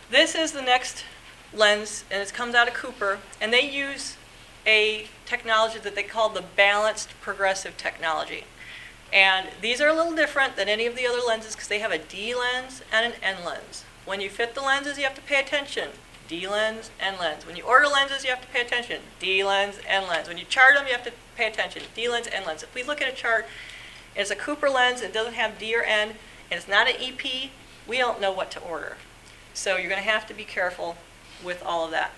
[SPEAKER 1] This is the next lens, and it comes out of Cooper, and they use a technology that they call the balanced progressive technology. And these are a little different than any of the other lenses because they have a D lens and an N lens. When you fit the lenses, you have to pay attention. D lens, N lens. When you order lenses, you have to pay attention. D lens, N lens. When you chart them, you have to pay attention. D lens, N lens. If we look at a chart, it's a Cooper lens, it doesn't have D or N, and it's not an EP, we don't know what to order. So you're going to have to be careful with all of that.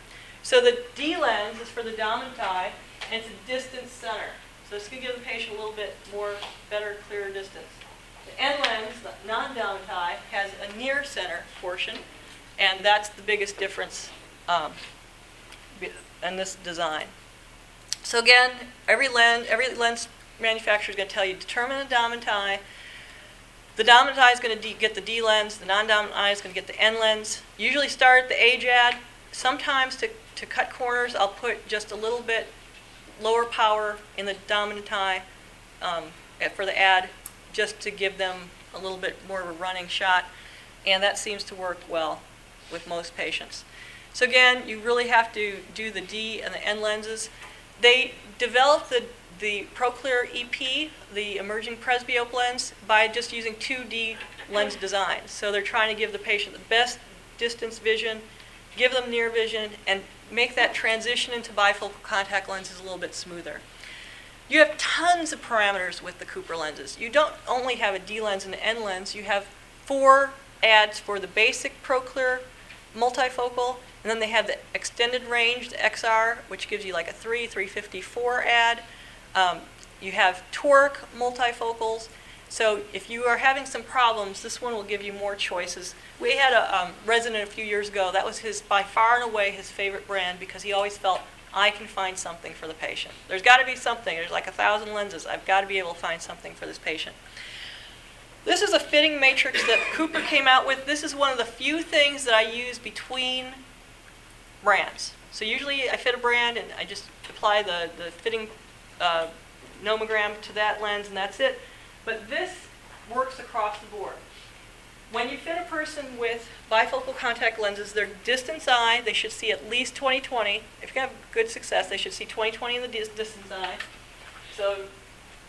[SPEAKER 1] So the D lens is for the dominant eye, and it's a distance center. So this can give the patient a little bit more, better, clearer distance. The N lens, the non-dominant eye, has a near center portion, and that's the biggest difference um, in this design. So again, every lens, every lens manufacturer is going to tell you determine the dominant eye. The dominant eye is going to get the D lens. The non-dominant eye is going to get the N lens. Usually start the age add. Sometimes to, to cut corners, I'll put just a little bit lower power in the dominant eye um, eh, for the add, just to give them a little bit more of a running shot, and that seems to work well with most patients. So again, you really have to do the D and the N lenses. They developed the, the ProClear EP, the emerging presbyope lens, by just using 2D lens design. So they're trying to give the patient the best distance vision, give them near vision, and make that transition into bifocal contact lenses a little bit smoother. You have tons of parameters with the Cooper lenses. You don't only have a D lens and an N lens, you have four adds for the basic ProClear multifocal, and then they have the extended range, the XR, which gives you like a 3, 354 add. Um, you have toric multifocals. So if you are having some problems, this one will give you more choices. We had a um, resident a few years ago. That was his, by far and away, his favorite brand because he always felt I can find something for the patient. There's got to be something. There's like a thousand lenses. I've got to be able to find something for this patient. This is a fitting matrix that Cooper came out with. This is one of the few things that I use between brands. So usually I fit a brand and I just apply the, the fitting uh, nomogram to that lens and that's it. But this works across the board. When you fit a person with bifocal contact lenses, their distance eye, they should see at least 20/20. If you have good success, they should see 20/20 in the dis- distance eye. So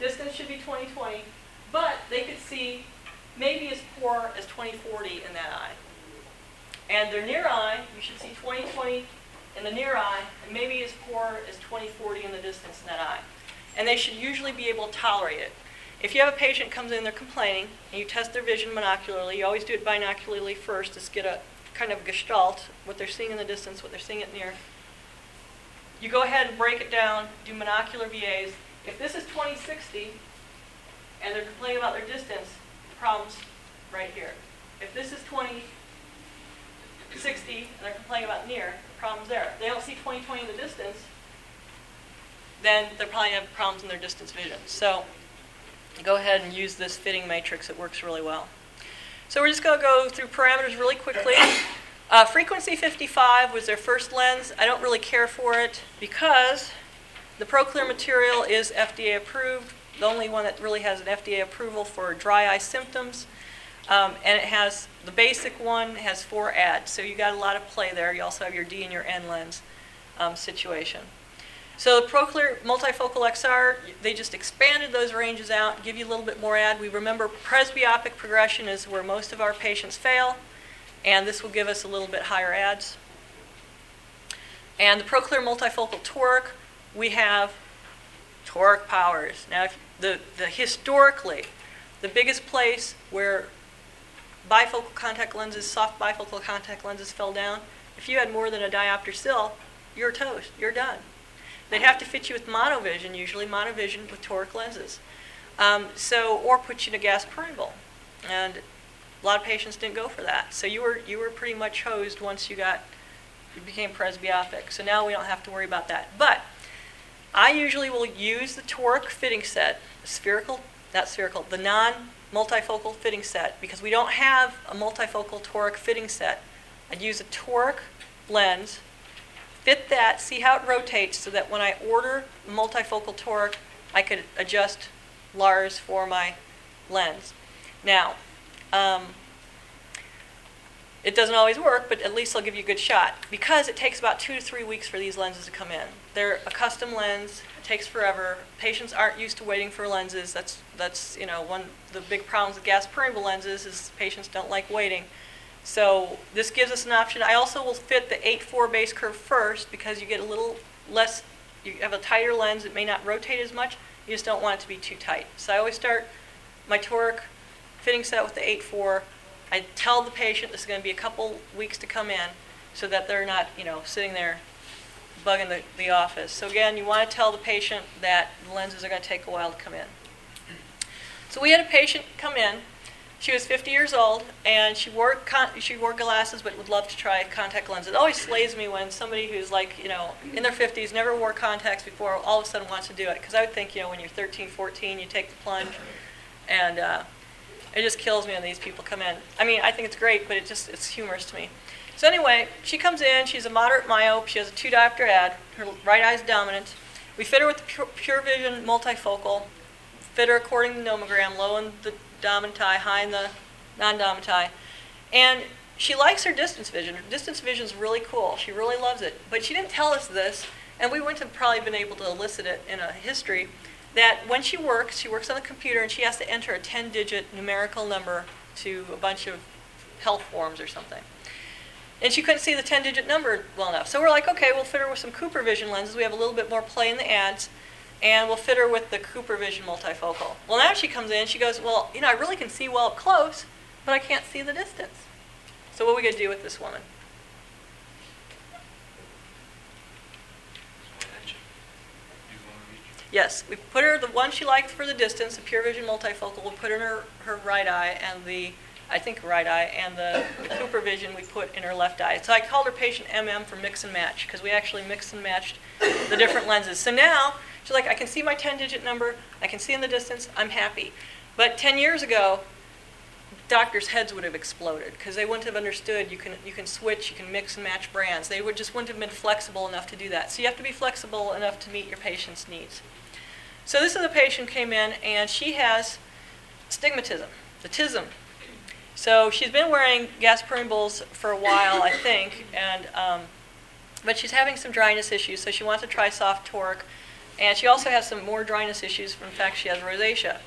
[SPEAKER 1] distance should be 20/20, but they could see maybe as poor as 20/40 in that eye. And their near eye, you should see 20/20 in the near eye, and maybe as poor as 20/40 in the distance in that eye. And they should usually be able to tolerate it. If you have a patient comes in, they're complaining, and you test their vision monocularly, you always do it binocularly first to get a kind of gestalt, what they're seeing in the distance, what they're seeing at near. You go ahead and break it down, do monocular VAs. If this is 2060, and they're complaining about their distance, the problem's right here. If this is 2060, and they're complaining about near, the problem's there. They don't see 2020 in the distance, then they're probably have problems in their distance vision. So go ahead and use this fitting matrix. It works really well. So we're just going to go through parameters really quickly. <coughs> Uh, frequency 55 was their first lens. I don't really care for it because the ProClear material is FDA approved, the only one that really has an FDA approval for dry eye symptoms. Um, and it has the basic one has four adds, so you got a lot of play there. You also have your D and your N lens um, situation. So the ProClear multifocal XR, they just expanded those ranges out, give you a little bit more add. We remember presbyopic progression is where most of our patients fail, and this will give us a little bit higher adds. And the ProClear multifocal toric, we have toric powers. Now, the, the historically, the biggest place where bifocal contact lenses, soft bifocal contact lenses fell down, if you had more than a diopter still, you're toast, you're done. They'd have to fit you with monovision, usually monovision with toric lenses. Um, so, or put you in a gas permeable. And a lot of patients didn't go for that. So you were, you were pretty much hosed once you got, you became presbyopic. So now we don't have to worry about that. But I usually will use the toric fitting set, spherical, not spherical, the non-multifocal fitting set, because we don't have a multifocal toric fitting set. I'd use a toric lens fit that, see how it rotates so that when I order multifocal toric, I could adjust LARS for my lens. Now, um, it doesn't always work, but at least I'll give you a good shot because it takes about two to three weeks for these lenses to come in. They're a custom lens. It takes forever. Patients aren't used to waiting for lenses. That's that's you know one of the big problems with gas permeable lenses is patients don't like waiting. So this gives us an option. I also will fit the 8.4 base curve first because you get a little less, you have a tighter lens. It may not rotate as much. You just don't want it to be too tight. So I always start my toric fitting set with the 8.4. I tell the patient this is going to be a couple weeks to come in so that they're not, you know, sitting there bugging the, the office. So again, you want to tell the patient that the lenses are going to take a while to come in. So we had a patient come in she was 50 years old, and she wore con- she wore glasses, but would love to try contact lenses. It always slays me when somebody who's like you know in their 50s, never wore contacts before, all of a sudden wants to do it. Because I would think you know when you're 13, 14, you take the plunge, and uh, it just kills me when these people come in. I mean, I think it's great, but it just it's humorous to me. So anyway, she comes in. She's a moderate myope. She has a two diopter add. Her right eye is dominant. We fit her with the Pure, PureVision multifocal, fit her according to the nomogram, low in the eye, high in the non-dominant eye. And she likes her distance vision. Her distance vision is really cool. She really loves it. But she didn't tell us this, and we wouldn't have probably been able to elicit it in a history, that when she works, she works on the computer and she has to enter a 10-digit numerical number to a bunch of health forms or something. And she couldn't see the 10-digit number well enough. So we're like, okay, we'll fit her with some CooperVision lenses. We have a little bit more play in the adds. And we'll fit her with the CooperVision multifocal. Well, now she comes in, she goes, well, you know, I really can see well up close, but I can't see the distance. So what are we going to do with this woman? Yes, we put her, the one she liked for the distance, the PureVision multifocal, we put in her, her right eye, and the, I think right eye, and the, the CooperVision we put in her left eye. So I called her patient MM for mix and match, because we actually mixed and matched the different lenses. So now, she's like, I can see my 10-digit number, I can see in the distance, I'm happy. But 10 years ago, doctors' heads would have exploded because they wouldn't have understood you can you can switch, you can mix and match brands. They would just wouldn't have been flexible enough to do that. So you have to be flexible enough to meet your patient's needs. So this is a patient came in and she has stigmatism, the tism. So she's been wearing gas permeables for a while, I think, and um, but she's having some dryness issues. So she wants to try soft toric, and she also has some more dryness issues. In fact, she has rosacea.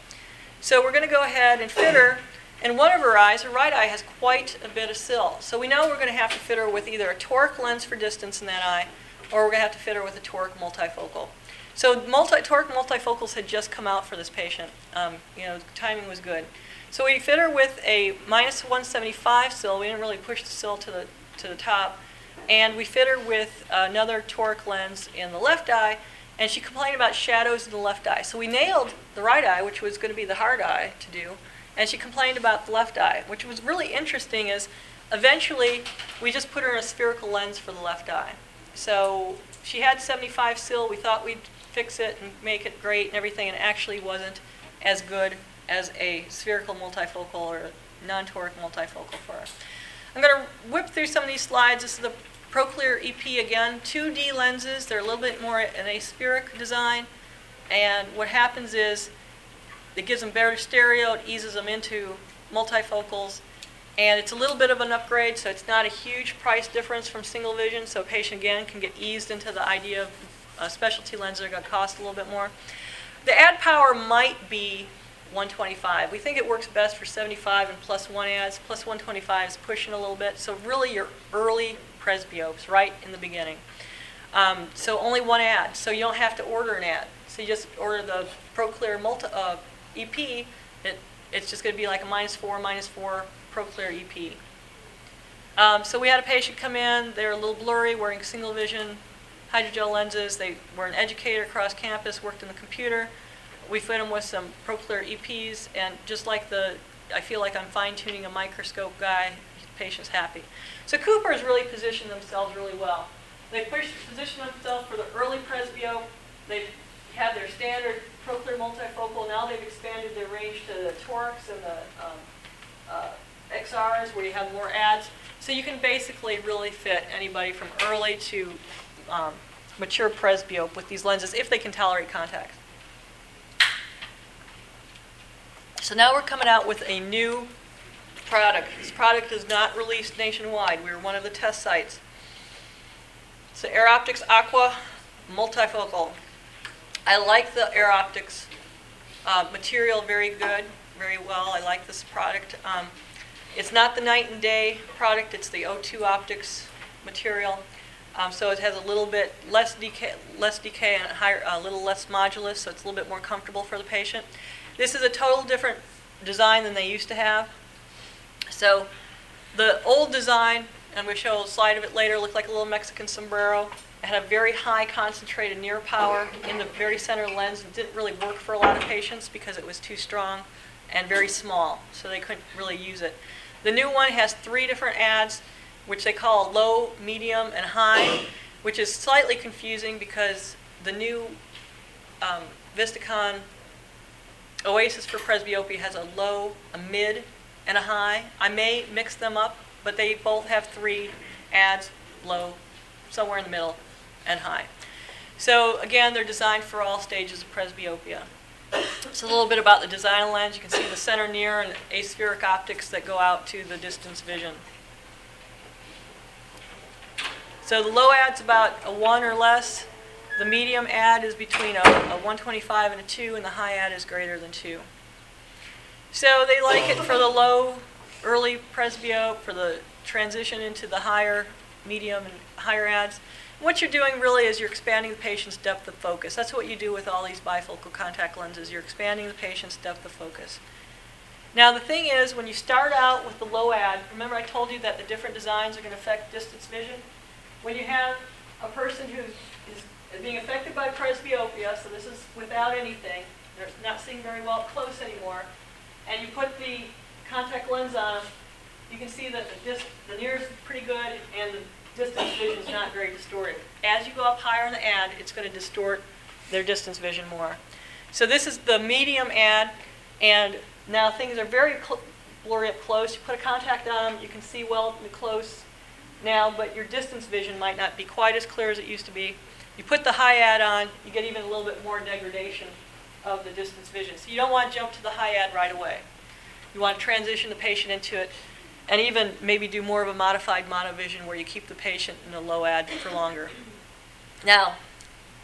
[SPEAKER 1] So we're going to go ahead and fit her. And one of her eyes, her right eye, has quite a bit of cyl. So we know we're going to have to fit her with either a toric lens for distance in that eye, or we're going to have to fit her with a toric multifocal. So multi, toric multifocals had just come out for this patient. Um, you know, timing was good. So we fit her with a minus 175 cyl. We didn't really push the cyl to the, to the top. And we fit her with another toric lens in the left eye, and she complained about shadows in the left eye. So we nailed the right eye, which was going to be the hard eye to do, and she complained about the left eye, which was really interesting is eventually we just put her in a spherical lens for the left eye. So she had 75 cyl. We thought we'd fix it and make it great and everything, and actually wasn't as good as a spherical multifocal or non-toric multifocal for her. I'm going to whip through some of these slides. This is the ProClear EP again, 2D lenses. They're a little bit more an aspheric design. And what happens is it gives them better stereo, it eases them into multifocals, and it's a little bit of an upgrade, so it's not a huge price difference from single vision, so a patient again can get eased into the idea of a specialty lens that are going to cost a little bit more. The add power might be 125. We think it works best for 75 and plus one adds. Plus 125 is pushing a little bit. So really your early presbyopes right in the beginning. Um, so only one add. So you don't have to order an add. So you just order the ProClear multi, uh, EP. It, it's just going to be like a minus four, minus four ProClear EP. Um, so we had a patient come in. They're a little blurry, wearing single vision hydrogel lenses. They were an educator across campus, worked in the computer. We fit them with some ProClear EPs, and just like the, I feel like I'm fine-tuning a microscope guy, patient's happy. So Cooper's really positioned themselves really well. They pushed, positioned themselves for the early presbyope. They've had their standard ProClear multifocal. Now they've expanded their range to the torics and the um, uh, XRs where you have more adds. So you can basically really fit anybody from early to um, mature presbyope with these lenses if they can tolerate contact. So now we're coming out with a new product. This product is not released nationwide. We were one of the test sites. It's the Air Optix Aqua multifocal. I like the Air Optix uh, material very good, very well. I like this product. Um, it's not the night and day product. It's the O2Optix material. Um, so it has a little bit less DK, less DK and higher, a little less modulus, so it's a little bit more comfortable for the patient. This is a total different design than they used to have. So the old design, and we show a slide of it later, looked like a little Mexican sombrero. It had a very high concentrated near power in the very center lens. It didn't really work for a lot of patients because it was too strong and very small, so they couldn't really use it. The new one has three different adds which they call low, medium, and high, which is slightly confusing because the new um, Vistakon Oasys for presbyopia has a low, a mid, and a high. I may mix them up, but they both have three adds, low, somewhere in the middle, and high. So again, they're designed for all stages of presbyopia. So a little bit about the design lens. You can see the center near and aspheric optics that go out to the distance vision. So the low add's about a 1 or less. The medium add is between a, a 125 and a 2, and the high add is greater than 2. So they like it for the low, early presbyope, for the transition into the higher, medium, and higher adds. What you're doing really is you're expanding the patient's depth of focus. That's what you do with all these bifocal contact lenses. You're expanding the patient's depth of focus. Now the thing is, when you start out with the low add, remember I told you that the different designs are going to affect distance vision? When you have a person who is being affected by presbyopia, so this is without anything, they're not seeing very well close anymore, and you put the contact lens on you can see that the, dis- the near is pretty good and the distance vision is not very distorted. As you go up higher in the add, it's going to distort their distance vision more. So this is the medium add, and now things are very blurry up close. You put a contact on them, you can see well in the close now, but your distance vision might not be quite as clear as it used to be. You put the high add on, you get even a little bit more degradation of the distance vision. So you don't want to jump to the high add right away. You want to transition the patient into it and even maybe do more of a modified monovision where you keep the patient in a low add for longer. Now,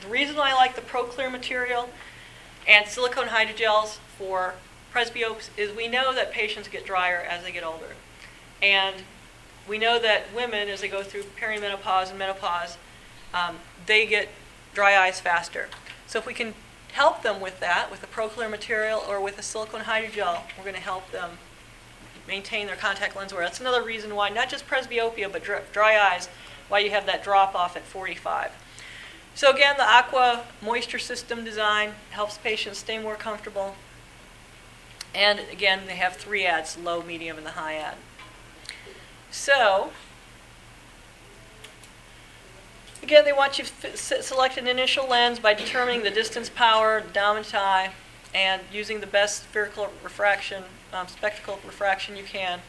[SPEAKER 1] the reason I like the ProClear material and silicone hydrogels for presbyopes is we know that patients get drier as they get older. And we know that women, as they go through perimenopause and menopause, um, they get dry eyes faster. So if we can help them with that, with a ProClear material or with a silicone hydrogel, we're going to help them maintain their contact lens wear. That's another reason why, not just presbyopia, but dry eyes, why you have that drop off at 45. So again, the aqua moisture system design helps patients stay more comfortable. And again, they have three adds, low, medium, and the high add. So, again, they want you to select an initial lens by determining the distance power, dominant eye, and using the best spherical refraction, um, spectacle refraction you can.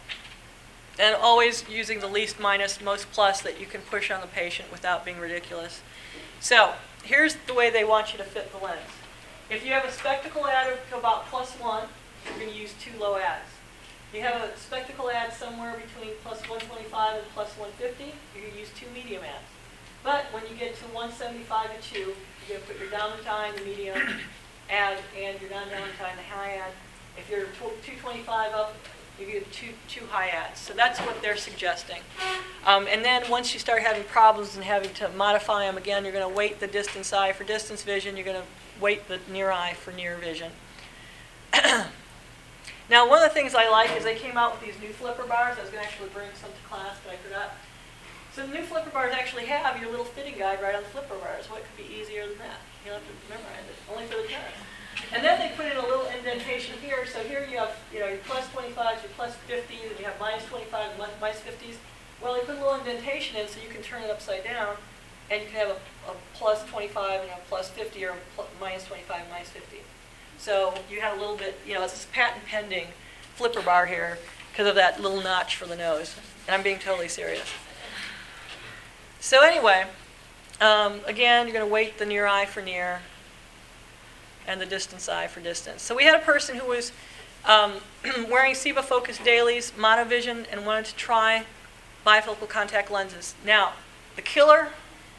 [SPEAKER 1] And always using the least minus, most plus that you can push on the patient without being ridiculous. So, here's the way they want you to fit the lens. If you have a spectacle add of about plus one, you're going to use two low adds. You have a spectacle add somewhere between plus 125 and plus 150, you're going to use two medium adds. But when you get to 175 and 2, you're going to put your eye in the medium add and your non-dominant eye in the high add. If you're 225 up, you get two, two high adds. So that's what they're suggesting. Um, and then once you start having problems and having to modify them again, you're going to weight the distance eye for distance vision. You're going to weight the near eye for near vision. <clears throat> Now, one of the things I like is they came out with these new flipper bars. I was going to actually bring some to class, but I forgot. So the new flipper bars actually have your little fitting guide right on the flipper bars. What could be easier than that? You don't have to memorize it, only for the test. And then they put in a little indentation here. So here you have, you know, your plus 25s, your plus 50s, and you have minus 25s, minus 50s. Well, they put a little indentation in so you can turn it upside down, and you can have a, a plus 25 and a plus 50 or a minus 25, minus 50. So you had a little bit, you know, it's patent pending flipper bar here because of that little notch for the nose. And I'm being totally serious. So anyway, um, again, you're going to weight the near eye for near and the distance eye for distance. So we had a person who was um, <clears throat> wearing Ciba Focus Dailies, monovision, and wanted to try bifocal contact lenses. Now, the killer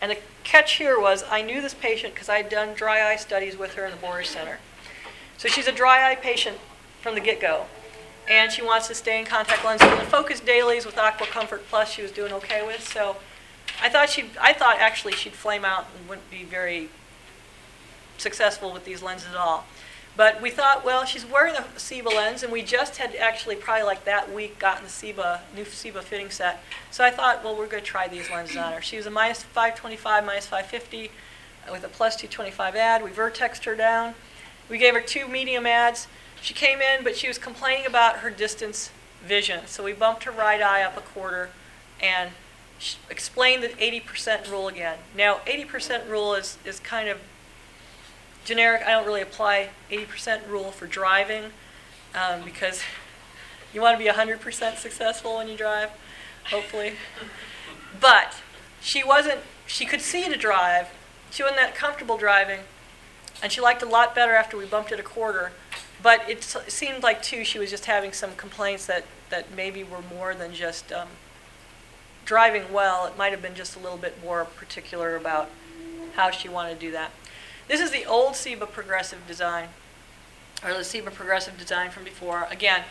[SPEAKER 1] and the catch here was I knew this patient because I had done dry eye studies with her in the Borish Center. So she's a dry eye patient from the get go. And she wants to stay in contact lenses. And the Focus Dailies with AquaComfort Plus she was doing okay with. So I thought she I thought actually she'd flame out and wouldn't be very successful with these lenses at all. But we thought, well, she's wearing a Ciba lens, and we just had actually probably like that week gotten the Ciba, new Ciba fitting set. So I thought, well, we're going to try these lenses on her. She was a minus 525, minus 550 with a plus 225 add. We vertexed her down. We gave her two medium adds. She came in, but she was complaining about her distance vision. So we bumped her right eye up a quarter and explained the 80% rule again. Now, 80% rule is, is kind of generic. I don't really apply 80% rule for driving um, because you want to be 100% successful when you drive, hopefully. But she wasn't, she could see to drive, she wasn't that comfortable driving, and she liked a lot better after we bumped it a quarter. But it seemed like, too, she was just having some complaints that, that maybe were more than just um, driving well. It might have been just a little bit more particular about how she wanted to do that. This is the old Ciba progressive design, or the Ciba progressive design from before. Again,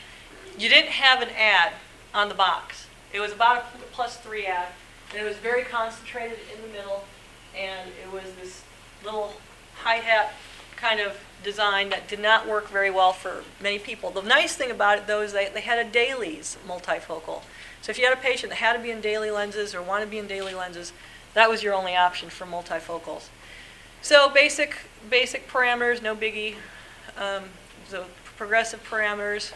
[SPEAKER 1] you didn't have an add on the box. It was about a plus three add, and it was very concentrated in the middle, and it was this little hi-hat kind of design that did not work very well for many people. The nice thing about it, though, is they, they had a dailies multifocal. So if you had a patient that had to be in daily lenses or wanted to be in daily lenses, that was your only option for multifocals. So basic, basic parameters, no biggie. Um, so progressive parameters.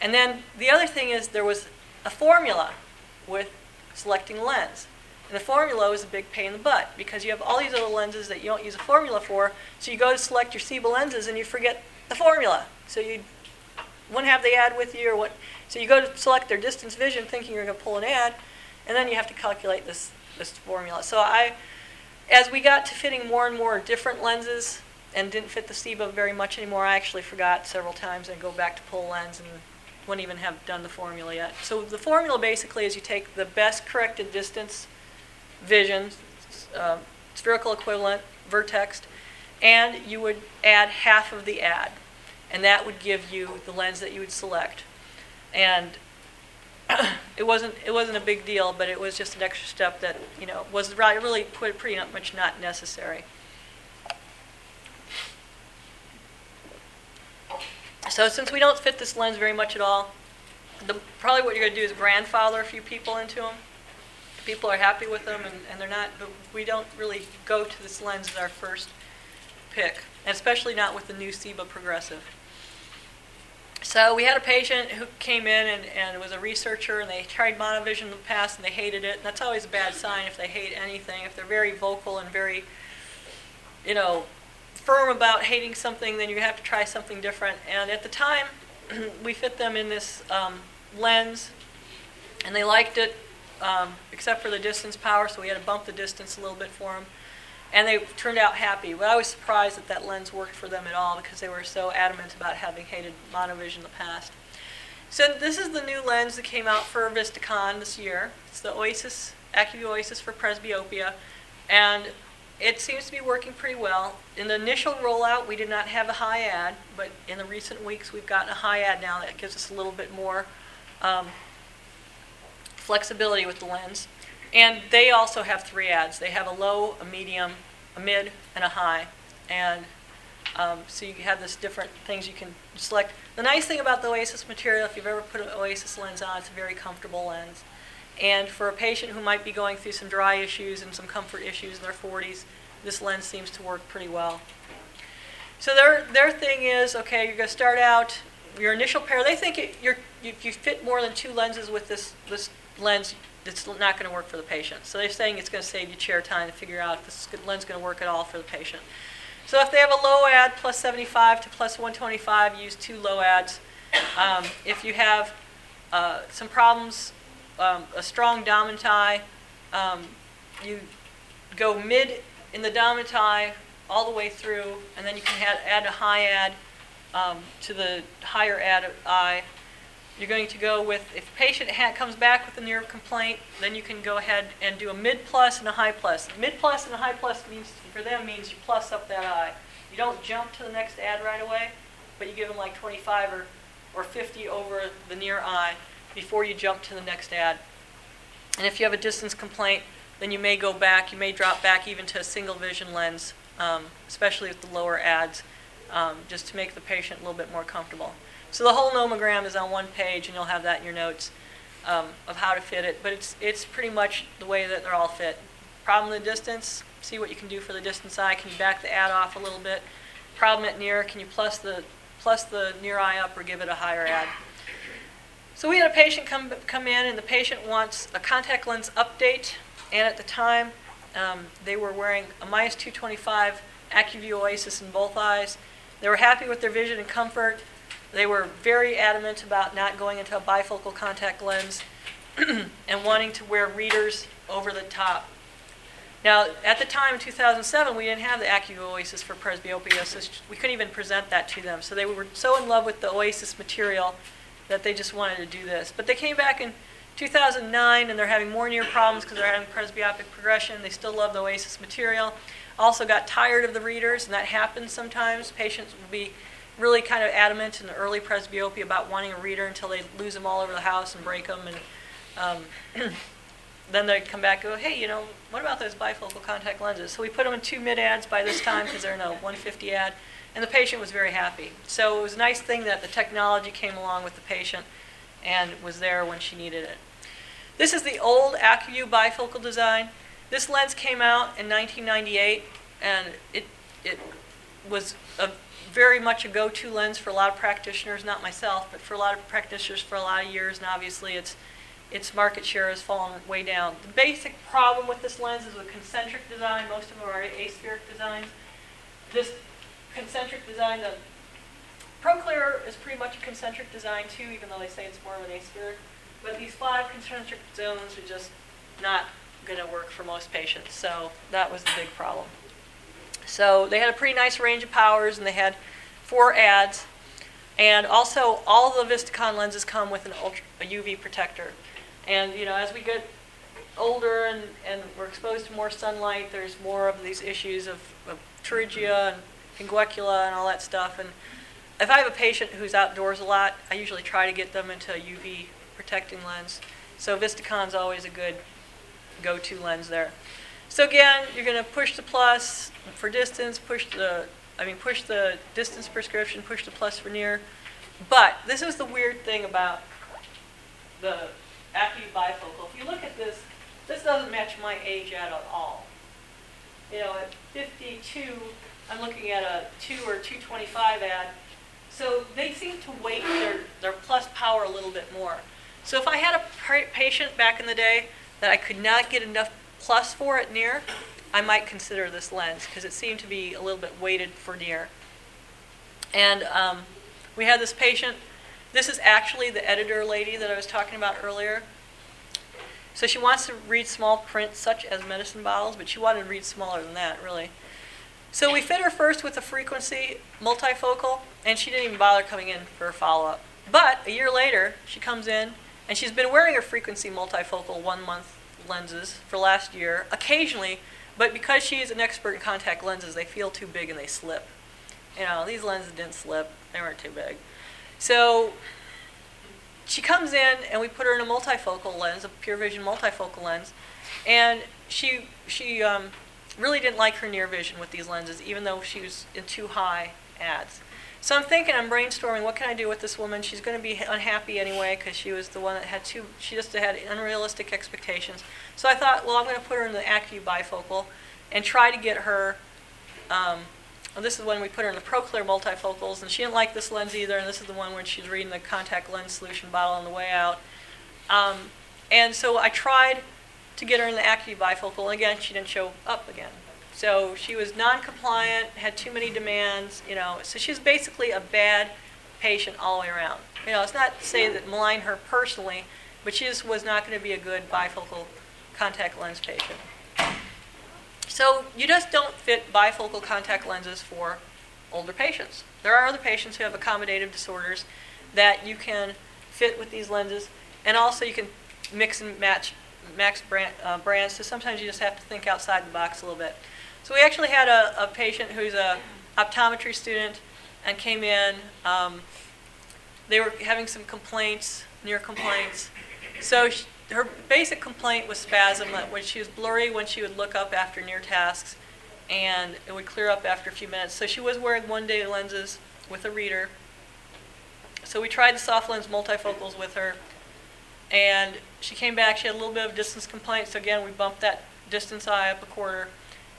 [SPEAKER 1] And then the other thing is there was a formula with selecting lens. And the formula was a big pain in the butt because you have all these other lenses that you don't use a formula for. So you go to select your Ciba lenses and you forget the formula. So you wouldn't have the add with you or what. So you go to select their distance vision thinking you're going to pull an add, and then you have to calculate this, this formula. So I, as we got to fitting more and more different lenses and didn't fit the Ciba very much anymore, I actually forgot several times and go back to pull lens and wouldn't even have done the formula yet. So the formula basically is you take the best corrected distance vision, uh, spherical equivalent, vertex, and you would add half of the add. And that would give you the lens that you would select. And <clears throat> it wasn't it wasn't a big deal, but it was just an extra step that you know was really pretty much not necessary. So since we don't fit this lens very much at all, the, probably what you're going to do is grandfather a few people into them. People are happy with them, and, and they're not. But we don't really go to this lens as our first pick, and especially not with the new Ciba Progressive. So we had a patient who came in and, and was a researcher, and they tried monovision in the past, and they hated it. And that's always a bad sign if they hate anything. If they're very vocal and very, you know, firm about hating something, then you have to try something different. And at the time, <clears throat> we fit them in this um, lens, and they liked it, um, except for the distance power, so we had to bump the distance a little bit for them. And they turned out happy. But I was surprised that that lens worked for them at all because they were so adamant about having hated monovision in the past. So this is the new lens that came out for Vistakon this year. It's the Oasys, Acuvue Oasys for presbyopia. And it seems to be working pretty well. In the initial rollout, we did not have a high add, but in the recent weeks, we've gotten a high add now that gives us a little bit more um, flexibility with the lens. And they also have three adds. They have a low, a medium, a mid, and a high. And um, so you have this different things you can select. The nice thing about the Oasys material, if you've ever put an Oasys lens on, it's a very comfortable lens. And for a patient who might be going through some dry issues and some comfort issues in their 40s, this lens seems to work pretty well. So their their thing is okay. You're going to start out your initial pair. They think it, you're, if you fit more than two lenses with this this lens, it's not going to work for the patient. So they're saying it's going to save you chair time to figure out if this lens is going to work at all for the patient. So if they have a low add plus 75 to plus 125, use two low adds. Um, if you have uh, some problems, um, a strong dominant eye, um, you go mid in the dominant eye all the way through, and then you can add, add a high add um, to the higher add eye. You're going to go with, if the patient ha- comes back with a nerve complaint, then you can go ahead and do a mid plus and a high plus. Mid plus and a high plus means, for them, means you plus up that eye. You don't jump to the next add right away, but you give them like 25 or, or 50 over the near eye before you jump to the next add. And if you have a distance complaint, then you may go back, you may drop back even to a single vision lens, um, especially with the lower adds, um, just to make the patient a little bit more comfortable. So the whole nomogram is on one page, and you'll have that in your notes um, of how to fit it. But it's it's pretty much the way that they're all fit. Problem the distance, see what you can do for the distance eye. Can you back the add off a little bit? Problem at near, can you plus the plus the near eye up or give it a higher add? So we had a patient come come in, and the patient wants a contact lens update. And at the time, um, they were wearing a minus 225 Acuvue Oasys in both eyes. They were happy with their vision and comfort. They were very adamant about not going into a bifocal contact lens <clears throat> and wanting to wear readers over the top. Now, at the time, in 2007, we didn't have the Acuvue Oasys for presbyopia, so we couldn't even present that to them. So they were so in love with the Oasys material that they just wanted to do this. But they came back in 2009 and they're having more near problems because they're having presbyopic progression. They still love the Oasys material. Also got tired of the readers, and that happens sometimes. Patients will be really kind of adamant in the early presbyopia about wanting a reader until they lose them all over the house and break them. And um, <clears throat> then they come back and go, hey, you know, what about those bifocal contact lenses? So we put them in two mid adds by this time because they're in a 150 add, and the patient was very happy. So it was a nice thing that the technology came along with the patient and was there when she needed it. This is the old Acuvue bifocal design. This lens came out in 1998, and it it was a very much a go-to lens for a lot of practitioners, not myself, but for a lot of practitioners for a lot of years, and obviously it's its market share has fallen way down. The basic problem with this lens is a concentric design. Most of them are aspheric designs. This concentric design, the ProClear is pretty much a concentric design too, even though they say it's more of an aspheric. But these five concentric zones are just not going to work for most patients. So that was the big problem. So they had a pretty nice range of powers, and they had four adds. And also, all the Vistakon lenses come with an ultra, a UV protector. And you know, as we get older and, and we're exposed to more sunlight, there's more of these issues of, of pterygia and pinguecula and all that stuff. And if I have a patient who's outdoors a lot, I usually try to get them into a UV protecting lens. So Vistakon's always a good go-to lens there. So again, you're going to push the plus for distance, push the, I mean, push the distance prescription, push the plus for near. But this is the weird thing about the Acuvue bifocal. If you look at this, this doesn't match my age at all. You know, at 52, I'm looking at a 2 or 225 add. So they seem to weight their, their plus power a little bit more. So if I had a patient back in the day that I could not get enough plus for at near, I might consider this lens because it seemed to be a little bit weighted for near. And um, we had this patient this is actually the editor lady that I was talking about earlier. So she wants to read small print, such as medicine bottles, but she wanted to read smaller than that, really. So we fit her first with a frequency multifocal, and she didn't even bother coming in for a follow up. But a year later, she comes in, and she's been wearing her frequency multifocal one month lenses for last year, occasionally, but because she's an expert in contact lenses, they feel too big and they slip. You know, these lenses didn't slip, they weren't too big. So she comes in and we put her in a multifocal lens, a PureVision multifocal lens, and she she um, really didn't like her near vision with these lenses, even though she was in too high adds. So I'm thinking, I'm brainstorming, what can I do with this woman? She's going to be unhappy anyway because she was the one that had too, she just had unrealistic expectations. So I thought, well, I'm going to put her in the Acuvue bifocal and try to get her um, well, this is when we put her in the ProClear multifocals, and she didn't like this lens either, and this is the one when she's reading the contact lens solution bottle on the way out. Um, and so I tried to get her in the Acuvue bifocal, and again, she didn't show up again. So she was non-compliant, had too many demands, you know. So she's basically a bad patient all the way around. You know, it's not to say that malign her personally, but she just was not going to be a good bifocal contact lens patient. So you just don't fit bifocal contact lenses for older patients. There are other patients who have accommodative disorders that you can fit with these lenses, and also you can mix and match max brand, uh, brands. So sometimes you just have to think outside the box a little bit. So we actually had a, a patient who's a optometry student and came in. Um, they were having some complaints, near complaints. So she, her basic complaint was spasm, when she was blurry when she would look up after near tasks, and it would clear up after a few minutes. So she was wearing one day lenses with a reader. So we tried the SofLens multifocals with her, and she came back. She had a little bit of distance complaint, so again, we bumped that distance eye up a quarter.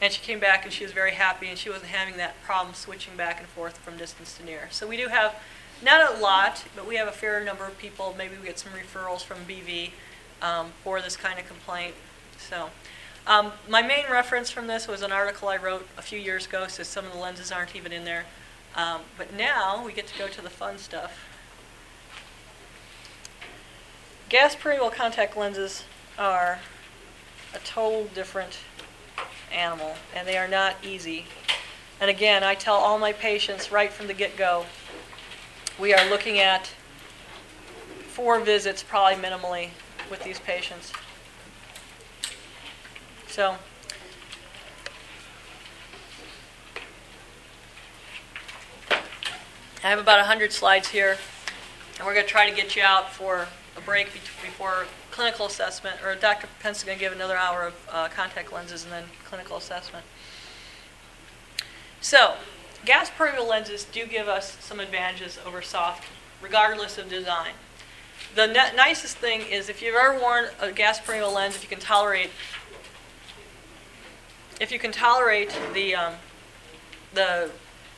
[SPEAKER 1] And she came back and she was very happy, and she wasn't having that problem switching back and forth from distance to near. So we do have, not a lot, but we have a fair number of people. Maybe we get some referrals from BV um, for this kind of complaint. So, um, my main reference from this was an article I wrote a few years ago, so some of the lenses aren't even in there. Um, but now we get to go to the fun stuff. Gas permeable contact lenses are a total different animal, and they are not easy. And again, I tell all my patients right from the get-go, we are looking at four visits probably minimally with these patients. So, I have about 100 slides here, and we're going to try to get you out for a break be- before clinical assessment, or Dr. Pence is going to give another hour of uh, contact lenses and then clinical assessment. So, gas permeable lenses do give us some advantages over soft, regardless of design. The nicest thing is if you've ever worn a gas permeable lens, if you can tolerate, if you can tolerate the um, the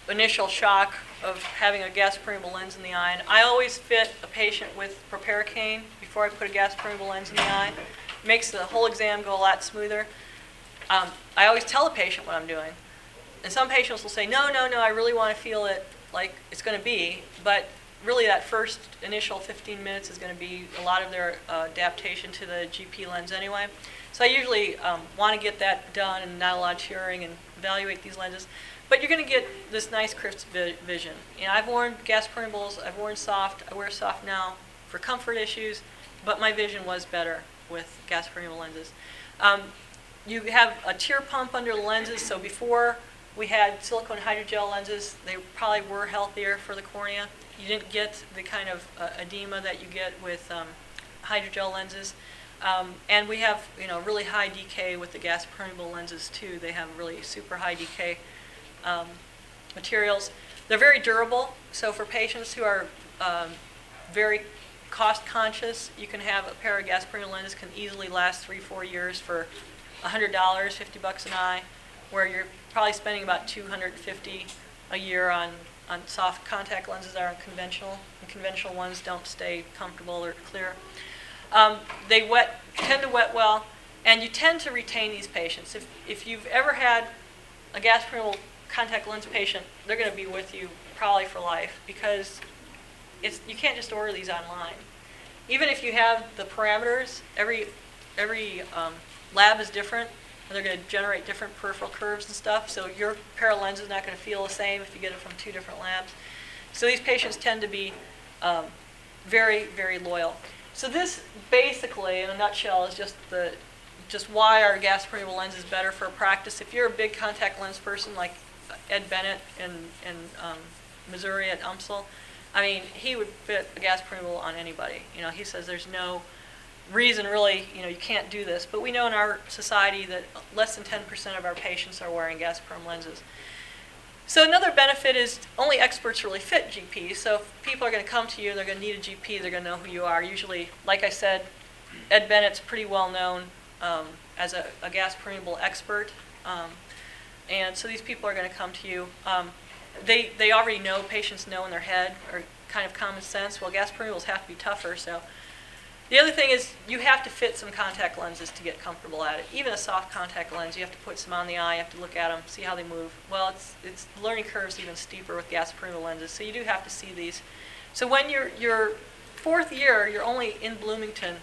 [SPEAKER 1] initial shock of having a gas permeable lens in the eye, and I always fit a patient with proparacaine before I put a gas permeable lens in the eye. Makes the whole exam go a lot smoother. Um, I always tell a patient what I'm doing. And some patients will say, no, no, no, I really want to feel it like it's going to be. But really, that first initial 15 minutes is going to be a lot of their uh, adaptation to the GP lens anyway. So I usually um, want to get that done and not a lot of tearing and evaluate these lenses. But you're going to get this nice crisp vi- vision. You know, I've worn gas permeables, I've worn soft, I wear soft now for comfort issues, but my vision was better with gas permeable lenses. Um, you have a tear pump under the lenses, so before we had silicone hydrogel lenses. They probably were healthier for the cornea. You didn't get the kind of uh, edema that you get with um, hydrogel lenses. Um, and we have, you know, really high DK with the gas permeable lenses too. They have really super high DK um, materials. They're very durable. So for patients who are um, very cost conscious, you can have a pair of gas permeable lenses can easily last three, four years for $100, 50 bucks an eye, where you're probably spending about 250 a year on, on soft contact lenses that are conventional. And conventional ones don't stay comfortable or clear. Um, they wet, tend to wet well, and you tend to retain these patients. If, if you've ever had a gas permeable contact lens patient, they're going to be with you probably for life because it's, you can't just order these online. Even if you have the parameters, every, every um, lab is different, and they're going to generate different peripheral curves and stuff. So your pair of lenses is not going to feel the same if you get it from two different labs. So these patients tend to be um, very, very loyal. So this basically, in a nutshell, is just the just why our gas permeable lens is better for practice. If you're a big contact lens person like Ed Bennett in, in um, Missouri at UMSL, I mean, he would fit a gas permeable on anybody. You know, he says there's no reason really, you know, you can't do this. But we know in our society that less than 10% of our patients are wearing gas perm lenses. So another benefit is only experts really fit GPs. So if people are going to come to you, they're going to need a GP, they're going to know who you are. Usually, like I said, Ed Bennett's pretty well known um, as a, a, gas permeable expert. Um, and so these people are going to come to you. Um, they, they already know, patients know in their head, or kind of common sense, well, gas permeables have to be tougher. So the other thing is you have to fit some contact lenses to get comfortable at it. Even a soft contact lens, you have to put some on the eye, you have to look at them, see how they move. Well, it's, it's learning curve's even steeper with gas permeable lenses, so you do have to see these. So when you're, your fourth year, you're only in Bloomington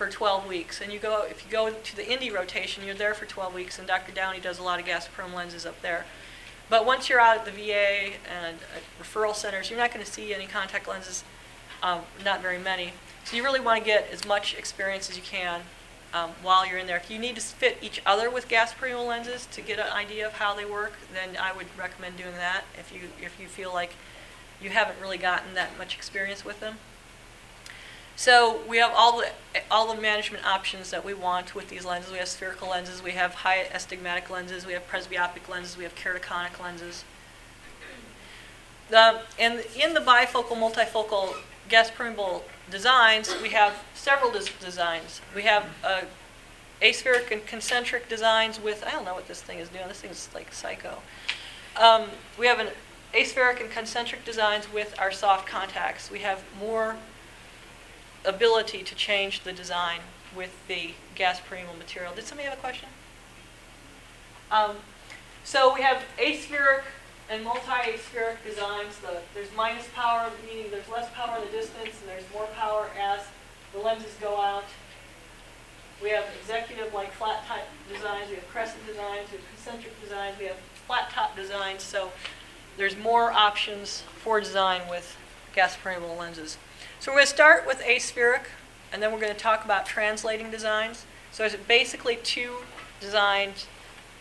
[SPEAKER 1] for 12 weeks. And you go, if you go to the Indy rotation, you're there for 12 weeks, and Dr. Downey does a lot of gas perm lenses up there. But once you're out at the VA and referral centers, you're not going to see any contact lenses, um, not very many. So you really want to get as much experience as you can um, while you're in there. If you need to fit each other with gas permeable lenses to get an idea of how they work, then I would recommend doing that if you, if you feel like you haven't really gotten that much experience with them. So we have all the all the management options that we want with these lenses. We have spherical lenses, we have high astigmatic lenses, we have presbyopic lenses, we have keratoconic lenses. The, and in the bifocal, multifocal gas permeable designs, we have several des- designs. We have uh, aspheric and concentric designs with, I don't know what this thing is doing, this thing's like psycho. Um, we have an aspheric and concentric designs with our soft contacts. We have more ability to change the design with the gas permeable material. Did somebody have a question? Um, so we have aspheric and multi-aspheric designs. The, there's minus power, meaning there's less power in the distance, and there's more power as the lenses go out. We have executive like flat type designs, we have crescent designs, we have concentric designs, we have flat top designs. So there's more options for design with gas permeable lenses. So we're going to start with aspheric, and then we're going to talk about translating designs. So it's basically two designs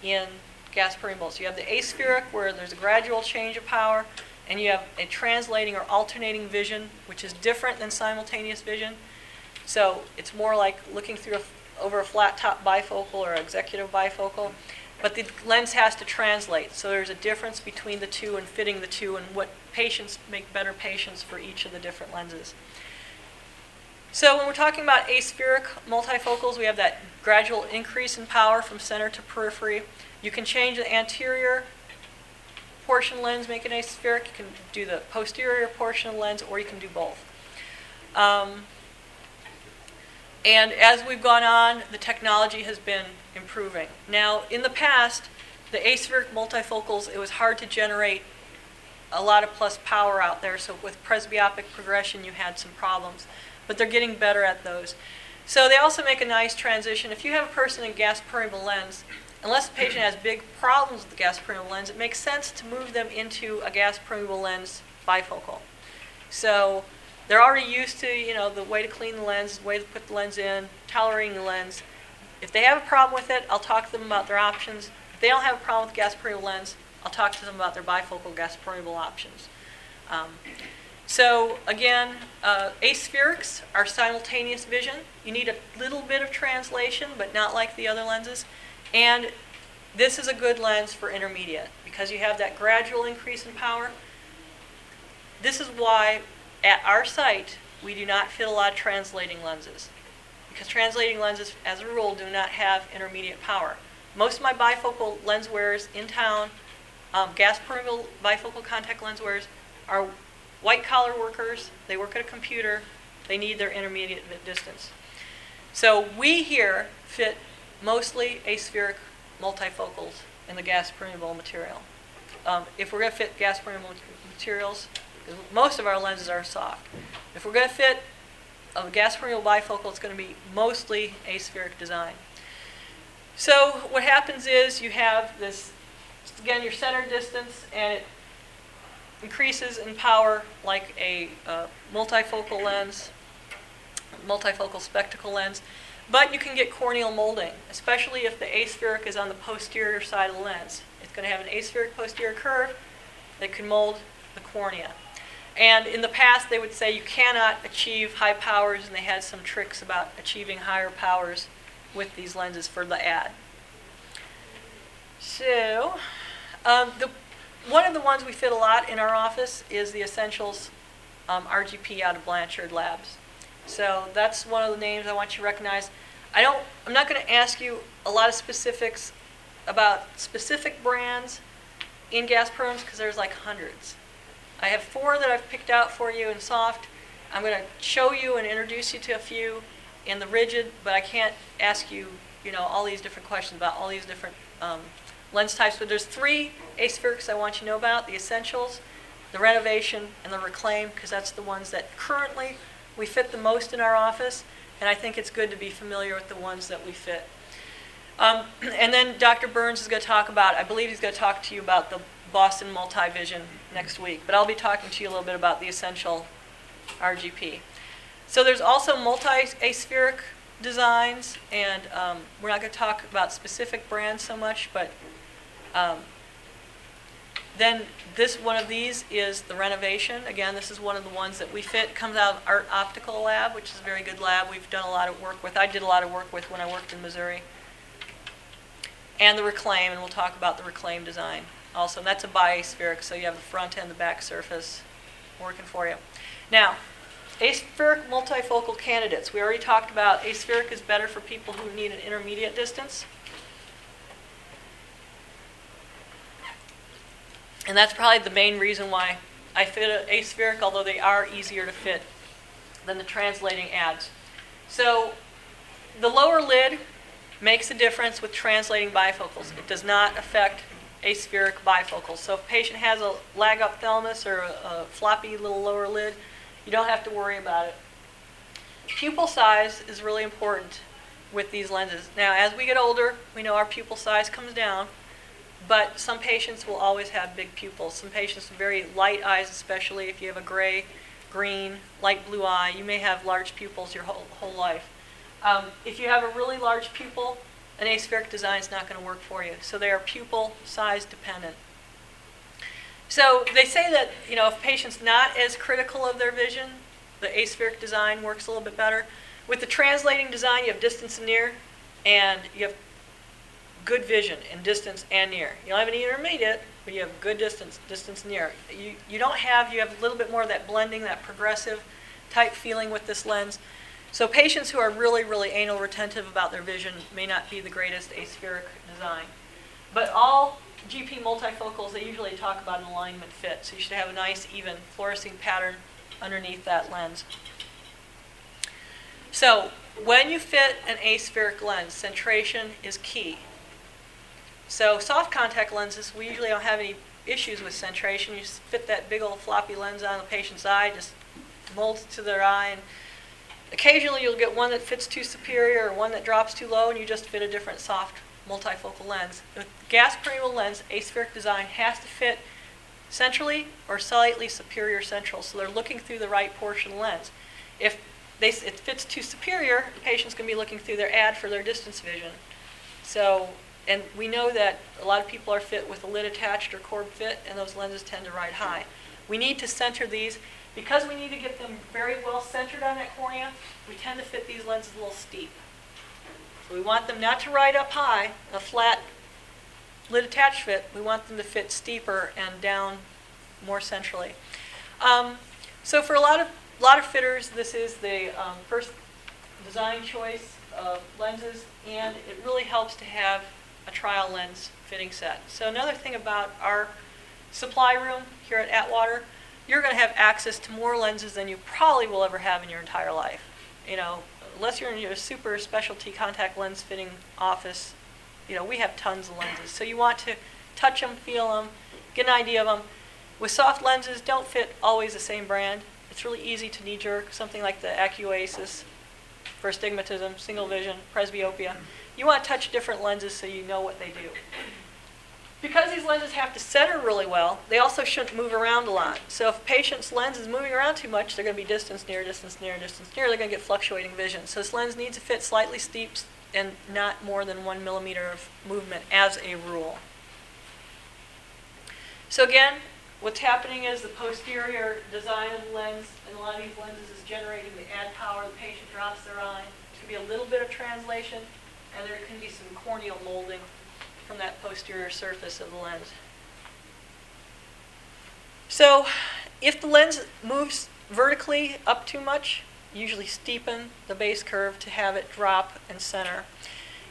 [SPEAKER 1] in gas permeable. So you have the aspheric, where there's a gradual change of power, and you have a translating or alternating vision, which is different than simultaneous vision. So it's more like looking through a, over a flat top bifocal or executive bifocal. But the lens has to translate. So there's a difference between the two and fitting the two and what patients make better patients for each of the different lenses. So when we're talking about aspheric multifocals, we have that gradual increase in power from center to periphery. You can change the anterior portion lens, make it aspheric. You can do the posterior portion lens, or you can do both. Um, and as we've gone on, the technology has been improving. Now, in the past, the aspheric multifocals, it was hard to generate a lot of plus power out there. So with presbyopic progression, you had some problems but they're getting better at those. So they also make a nice transition. If you have a person in gas permeable lens, unless the patient has big problems with the gas permeable lens, it makes sense to move them into a gas permeable lens bifocal. So they're already used to, you know, the way to clean the lens, the way to put the lens in, tolerating the lens. If they have a problem with it, I'll talk to them about their options. If they don't have a problem with gas permeable lens, I'll talk to them about their bifocal gas permeable options. Um, so again, uh, aspherics are simultaneous vision. You need a little bit of translation, but not like the other lenses. And this is a good lens for intermediate because you have that gradual increase in power. This is why at our site we do not fit a lot of translating lenses because translating lenses, as a rule, do not have intermediate power. Most of my bifocal lens wearers in town, um, gas permeable bifocal contact lens wearers, are white collar workers, they work at a computer, they need their intermediate distance. So we here fit mostly aspheric multifocals in the gas permeable material. Um, if we're going to fit gas permeable materials, most of our lenses are soft. If we're going to fit a gas permeable bifocal, it's going to be mostly aspheric design. So what happens is you have this, again, your center distance, and it increases in power like a uh, multifocal lens, multifocal spectacle lens, but you can get corneal molding, especially if the aspheric is on the posterior side of the lens. It's going to have an aspheric posterior curve that can mold the cornea. And in the past, they would say you cannot achieve high powers, and they had some tricks about achieving higher powers with these lenses for the add. So, um, the one of the ones we fit a lot in our office is the Essentials um, RGP out of Blanchard Labs. So that's one of the names I want you to recognize. I don't. I'm not going to ask you a lot of specifics about specific brands in gas perms because there's like hundreds. I have four that I've picked out for you in soft. I'm going to show you and introduce you to a few in the rigid, but I can't ask you, you know, all these different questions about all these different um, lens types, but there's three aspherics I want you to know about, the essentials, the renovation, and the reclaim, because that's the ones that currently we fit the most in our office, and I think it's good to be familiar with the ones that we fit. Um, <clears throat> and then Dr. Byrnes is going to talk about, I believe he's going to talk to you about the Boston Multivision next week, but I'll be talking to you a little bit about the essential RGP. So there's also multi-aspheric designs, and um, we're not going to talk about specific brands so much, but um, then this one of these is the renovation. Again, this is one of the ones that we fit. Comes out of Art Optical Lab, which is a very good lab. We've done a lot of work with. I did a lot of work with when I worked in Missouri. And the reclaim, and we'll talk about the reclaim design also. And that's a biaspheric, so you have the front and the back surface working for you. Now, aspheric multifocal candidates. We already talked about aspheric is better for people who need an intermediate distance. And that's probably the main reason why I fit an aspheric, although they are easier to fit than the translating adds. So the lower lid makes a difference with translating bifocals. It does not affect aspheric bifocals. So if a patient has a lagophthalmos or a, a floppy little lower lid, you don't have to worry about it. Pupil size is really important. with these lenses. Now, as we get older, we know our pupil size comes down, but some patients will always have big pupils. Some patients with very light eyes, especially if you have a gray, green, light blue eye, you may have large pupils your whole, whole life. Um, if you have a really large pupil, an aspheric design is not going to work for you. So they are pupil size dependent. So they say that you know if patient's not as critical of their vision, the aspheric design works a little bit better. With the translating design, you have distance and near, and you have good vision in distance and near. You don't have any intermediate, but you have good distance, distance near. You, you don't have, you have a little bit more of that blending, that progressive type feeling with this lens. So patients who are really, really anal retentive about their vision may not be the greatest aspheric design. But all GP multifocals, they usually talk about an alignment fit. So you should have a nice, even fluorescein pattern underneath that lens. So when you fit an aspheric lens, centration is key. So soft contact lenses, we usually don't have any issues with centration. You just fit that big old floppy lens on the patient's eye, just molds to their eye, and occasionally you'll get one that fits too superior or one that drops too low, and you just fit a different soft multifocal lens. With gas permeable lens, aspheric design has to fit centrally or slightly superior central, so they're looking through the right portion of the lens. If they, it fits too superior, the patient's going to be looking through their add for their distance vision. So, and we know that a lot of people are fit with a lid attached or Korb fit, and those lenses tend to ride high. We need to center these. Because we need to get them very well centered on that cornea, we tend to fit these lenses a little steep. So we want them not to ride up high, a flat lid attached fit. We want them to fit steeper and down more centrally. Um, so for a lot of lot of fitters, this is the um, first design choice of lenses, and it really helps to have a trial lens fitting set. So another thing about our supply room here at Atwater, you're going to have access to more lenses than you probably will ever have in your entire life. You know, unless you're in your super specialty contact lens fitting office, you know, we have tons of lenses. So you want to touch them, feel them, get an idea of them. With soft lenses, don't fit always the same brand. It's really easy to knee jerk, something like the Acuvue Oasys for astigmatism, single vision, presbyopia. You want to touch different lenses so you know what they do. Because these lenses have to center really well, they also shouldn't move around a lot. So if a patient's lens is moving around too much, they're going to be distance near, distance near, distance near. They're going to get fluctuating vision. So this lens needs to fit slightly steep and not more than one millimeter of movement as a rule. So again, What's happening is the posterior design of the lens, and a lot of these lenses is generating the add power. The patient drops their eye. There can be a little bit of translation, and there can be some corneal molding from that posterior surface of the lens. So if the lens moves vertically up too much, usually steepen the base curve to have it drop and center.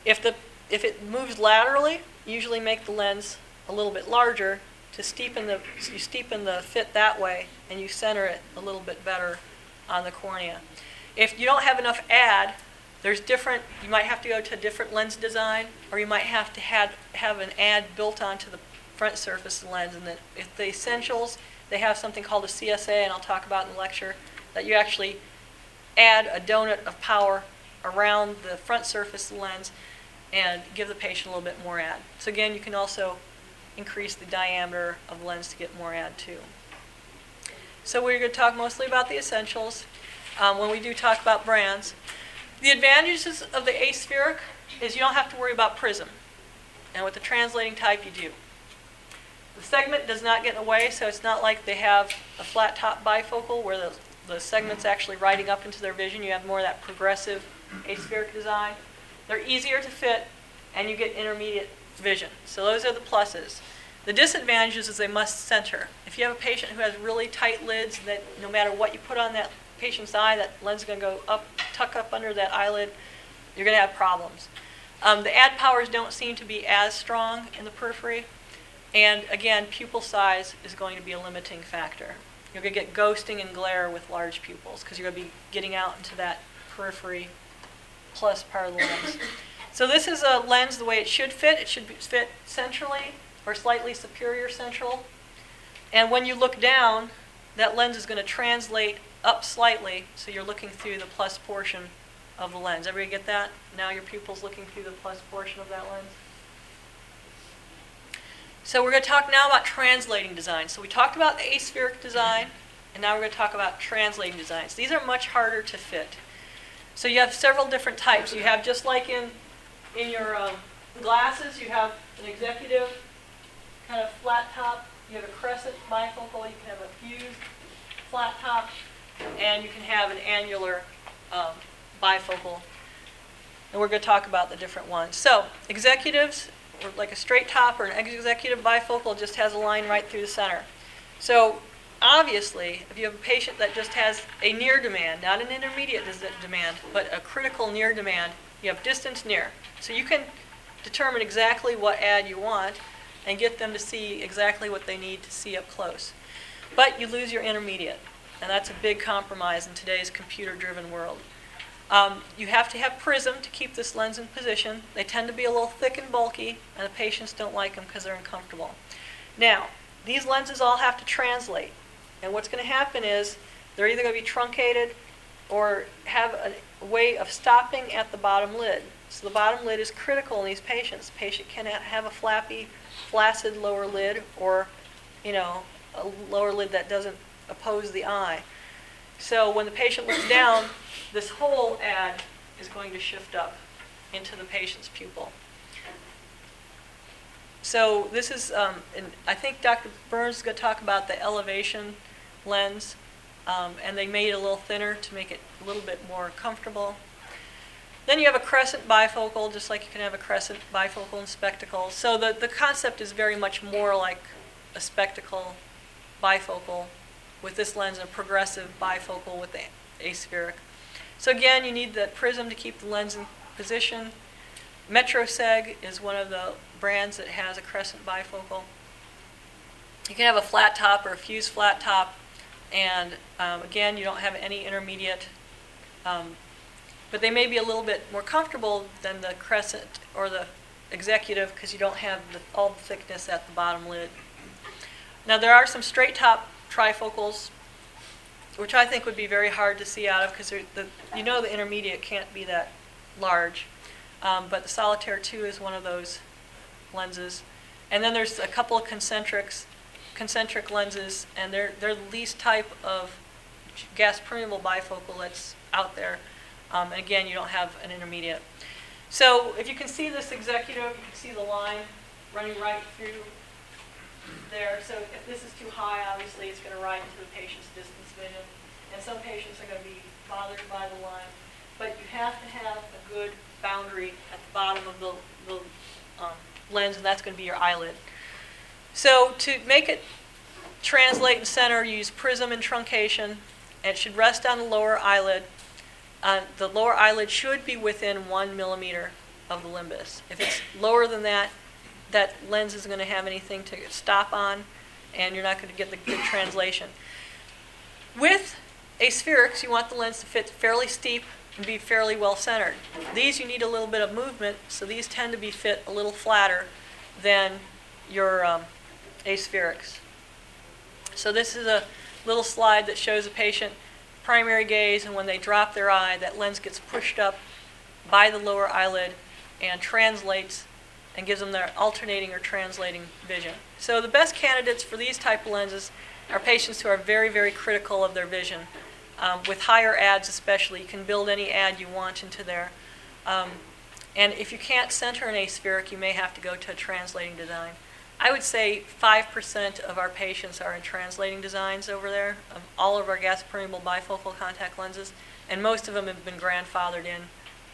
[SPEAKER 1] If, the, if it moves laterally, usually make the lens a little bit larger to steepen the, you steepen the fit that way and you center it a little bit better on the cornea. If you don't have enough add, there's different, you might have to go to a different lens design or you might have to have, have an add built onto the front surface of the lens. And then if the essentials, they have something called a CSA, and I'll talk about in the lecture, that you actually add a donut of power around the front surface of the lens and give the patient a little bit more add. So again, you can also increase the diameter of the lens to get more add too. So we're going to talk mostly about the essentials um, when we do talk about brands. The advantages of the aspheric is you don't have to worry about prism. And with the translating type, you do. The segment does not get in the way, so it's not like they have a flat top bifocal where the, the segment's actually riding up into their vision. You have more of that progressive aspheric design. They're easier to fit, and you get intermediate vision. So those are the pluses. The disadvantages is they must center. If you have a patient who has really tight lids that no matter what you put on that patient's eye, that lens is going to go up, tuck up under that eyelid, you're going to have problems. Um, the add powers don't seem to be as strong in the periphery. And again, pupil size is going to be a limiting factor. You're going to get ghosting and glare with large pupils because you're going to be getting out into that periphery plus part of the lens. So this is a lens the way it should fit. It should fit centrally or slightly superior central. And when you look down, that lens is going to translate up slightly, so you're looking through the plus portion of the lens. Everybody get that? Now your pupil's looking through the plus portion of that lens. So we're going to talk now about translating design. So we talked about the aspheric design, and now we're going to talk about translating designs. These are much harder to fit. So you have several different types. You have just like in in your um, glasses, you have an executive kind of flat top. You have a crescent bifocal. You can have a fused flat top, and you can have an annular um, bifocal. And we're going to talk about the different ones. So executives like a straight top or an executive bifocal just has a line right through the center. So obviously, if you have a patient that just has a near demand, not an intermediate demand, but a critical near demand, you have distance near. So you can determine exactly what add you want and get them to see exactly what they need to see up close. But you lose your intermediate, and that's a big compromise in today's computer-driven world. Um, you have to have prism to keep this lens in position. They tend to be a little thick and bulky, and the patients don't like them because they're uncomfortable. Now, these lenses all have to translate. And what's going to happen is they're either going to be truncated or have a way of stopping at the bottom lid. So the bottom lid is critical in these patients. The patient cannot have a flappy, flaccid lower lid or, you know, a lower lid that doesn't oppose the eye. So when the patient looks down, this whole add is going to shift up into the patient's pupil. So this is, um, and I think Dr. Byrnes is going to talk about the elevation lens, um, and they made it a little thinner to make it a little bit more comfortable. Then you have a crescent bifocal, just like you can have a crescent bifocal in spectacles. So the, the concept is very much more like a spectacle bifocal with this lens and a progressive bifocal with the aspheric. So again, you need the prism to keep the lens in position. Metroseg is one of the brands that has a crescent bifocal. You can have a flat top or a fused flat top, and um, again, you don't have any intermediate, um, but they may be a little bit more comfortable than the crescent or the executive because you don't have the, all the thickness at the bottom lid. Now, there are some straight top trifocals, which I think would be very hard to see out of because you know the intermediate can't be that large. Um, but the Solitaire 2 is one of those lenses. And then there's a couple of concentrics, concentric lenses, and they're, they're the least type of gas permeable bifocal that's out there. Um, and again, you don't have an intermediate. So if you can see this executive, you can see the line running right through there. So if this is too high, obviously it's going to ride into the patient's distance vision. And some patients are going to be bothered by the line. But you have to have a good boundary at the bottom of the, the um, lens, and that's going to be your eyelid. So to make it translate and center, use prism and truncation, and it should rest on the lower eyelid. Uh, the lower eyelid should be within one millimeter of the limbus. If it's lower than that, that lens isn't going to have anything to stop on, and you're not going to get the good translation. With aspherics, you want the lens to fit fairly steep and be fairly well centered. These you need a little bit of movement, so these tend to be fit a little flatter than your um, aspherics. So this is a little slide that shows a patient primary gaze, and when they drop their eye, that lens gets pushed up by the lower eyelid and translates and gives them their alternating or translating vision. So the best candidates for these type of lenses are patients who are very, very critical of their vision. Um, with higher adds especially, you can build any add you want into there. Um, and if you can't center an aspheric, you may have to go to a translating design. I would say 5% of our patients are in translating designs over there, of all of our gas permeable bifocal contact lenses, and most of them have been grandfathered in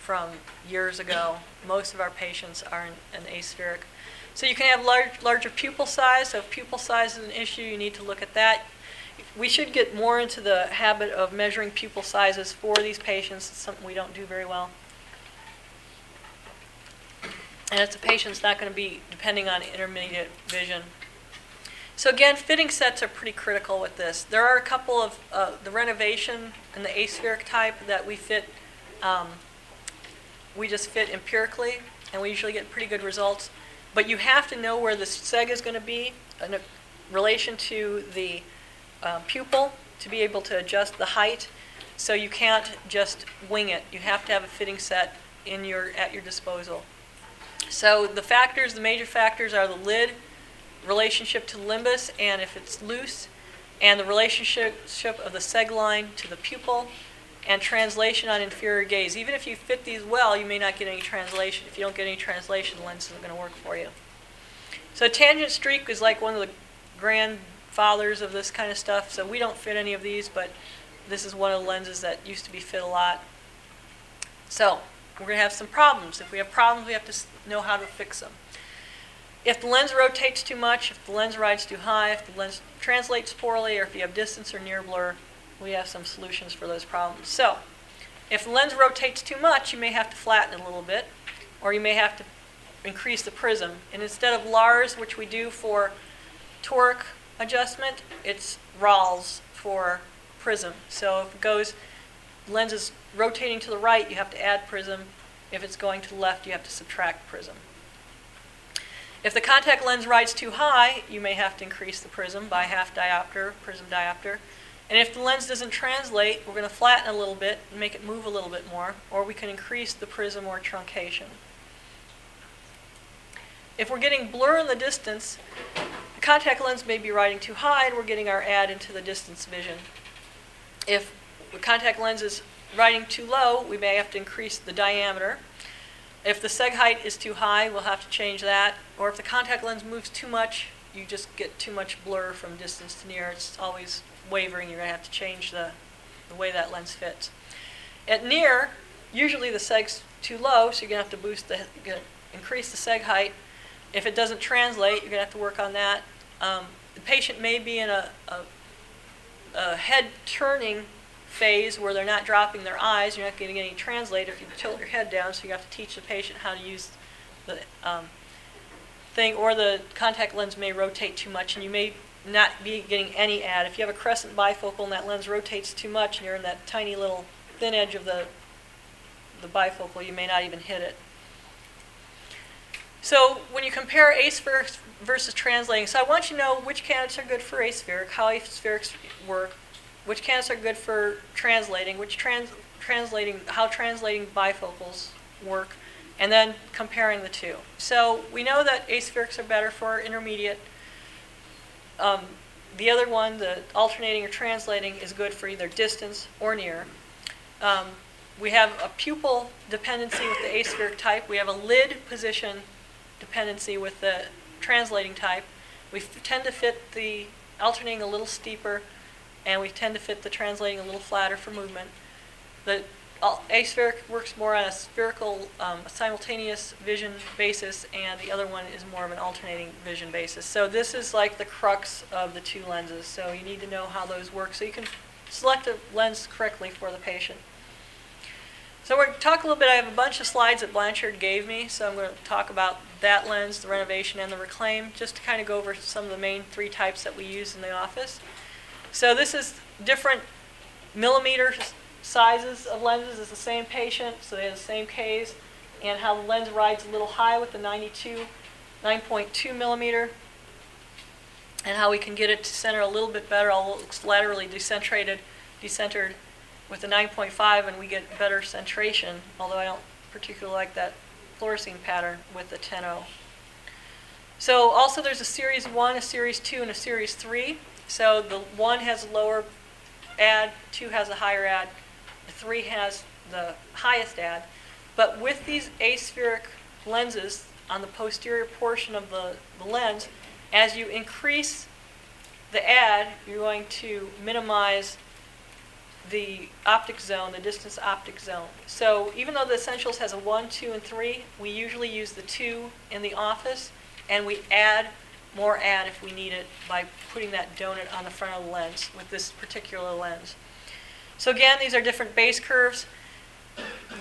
[SPEAKER 1] from years ago. Most of our patients are an aspheric. So you can have large, larger pupil size. So if pupil size is an issue, you need to look at that. We should get more into the habit of measuring pupil sizes for these patients. It's something we don't do very well. And if the patient's not going to be depending on intermediate vision. So again, fitting sets are pretty critical with this. There are a couple of uh, the renovation and the aspheric type that we fit um, we just fit empirically, and we usually get pretty good results. But you have to know where the seg is going to be in relation to the uh, pupil to be able to adjust the height. So you can't just wing it. You have to have a fitting set in your, at your disposal. So the factors, the major factors are the lid, relationship to limbus, and if it's loose, and the relationship of the seg line to the pupil, and translation on inferior gaze. Even if you fit these well, you may not get any translation. If you don't get any translation, the lens isn't going to work for you. So tangent streak is like one of the grandfathers of this kind of stuff. So we don't fit any of these, but this is one of the lenses that used to be fit a lot. So we're going to have some problems. If we have problems, we have to know how to fix them. If the lens rotates too much, if the lens rides too high, if the lens translates poorly, or if you have distance or near blur, we have some solutions for those problems. So, if the lens rotates too much, you may have to flatten it a little bit, or you may have to increase the prism. And instead of LARS, which we do for toric adjustment, it's RALS for prism. So if it goes, lens is rotating to the right, you have to add prism. If it's going to the left, you have to subtract prism. If the contact lens rides too high, you may have to increase the prism by half diopter, prism diopter. And if the lens doesn't translate, we're going to flatten a little bit and make it move a little bit more, or we can increase the prism or truncation. If we're getting blur in the distance, the contact lens may be riding too high and we're getting our add into the distance vision. If the contact lens is riding too low, we may have to increase the diameter. If the seg height is too high, we'll have to change that. Or if the contact lens moves too much, you just get too much blur from distance to near. It's always wavering. You're going to have to change the, the way that lens fits. At near, usually the seg's too low, so you're going to have to boost the, increase the seg height. If it doesn't translate, you're going to have to work on that. Um, the patient may be in a, a, a head turning phase where they're not dropping their eyes. You're not getting any translate if you tilt your head down, so you have to teach the patient how to use the um, thing, or the contact lens may rotate too much, and you may not be getting any add. If you have a crescent bifocal and that lens rotates too much and you're in that tiny little thin edge of the, the bifocal, you may not even hit it. So when you compare aspheric versus translating, so I want you to know which candidates are good for aspheric, how aspherics work, which candidates are good for translating, which trans, translating, how translating bifocals work, and then comparing the two. So we know that aspherics are better for intermediate um, the other one, the alternating or translating, is good for either distance or near. Um, we have a pupil dependency with the aspheric type. We have a lid position dependency with the translating type. We tend to fit the alternating a little steeper, and we tend to fit the translating a little flatter for movement. The aspheric works more on a spherical um, simultaneous vision basis, and the other one is more of an alternating vision basis. So this is like the crux of the two lenses. So you need to know how those work so you can select a lens correctly for the patient. So we're going to talk a little bit. I have a bunch of slides that Blanchard gave me, so I'm going to talk about that lens, the renovation, and the reclaim, just to kind of go over some of the main three types that we use in the office. So this is different millimeters sizes of lenses is the same patient, so they have the same Ks, and how the lens rides a little high with the 92, 9.2 millimeter, and how we can get it to center a little bit better, although it looks laterally decentrated, decentered with the 9.5, and we get better centration, although I don't particularly like that fluorescein pattern with the 10.0. So also there's a series 1, a series 2, and a series 3. So the 1 has a lower add, 2 has a higher add, three has the highest add. But with these aspheric lenses on the posterior portion of the, the lens, as you increase the add, you're going to minimize the optic zone, the distance optic zone. So even though the Essentials has a 1, 2, and 3, we usually use the 2 in the office, and we add more add if we need it by putting that donut on the front of the lens with this particular lens. So again, these are different base curves.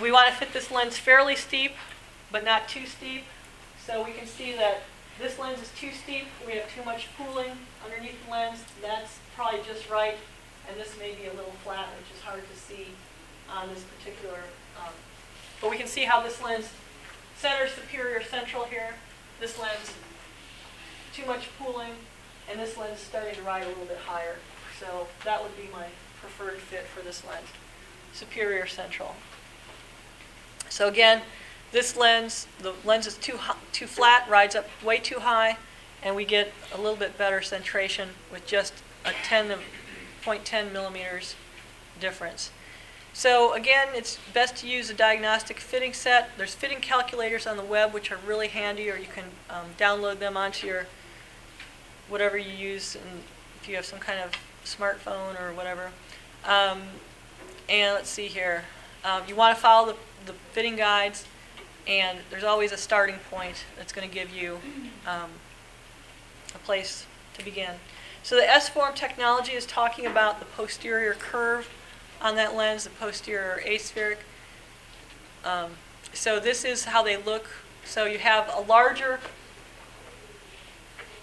[SPEAKER 1] We want to fit this lens fairly steep, but not too steep. So we can see that this lens is too steep. We have too much pooling underneath the lens. That's probably just right. And this may be a little flat, which is hard to see on this particular. Um, but we can see how this lens center superior central here. This lens, too much pooling, and this lens starting to ride a little bit higher. So that would be my preferred fit for this lens. superior central. So again, this lens, the lens is too, too flat, rides up way too high, and we get a little bit better centration with just a 10 of, 0.10 millimeters difference. So again, it's best to use a diagnostic fitting set. There's fitting calculators on the web which are really handy, or you can um, download them onto your whatever you use, and if you have some kind of smartphone or whatever. Um, and let's see here. Um, you want to follow the, the fitting guides, and there's always a starting point that's going to give you um, a place to begin. So the S-form technology is talking about the posterior curve on that lens, the posterior aspheric. Um, so this is how they look. So you have a larger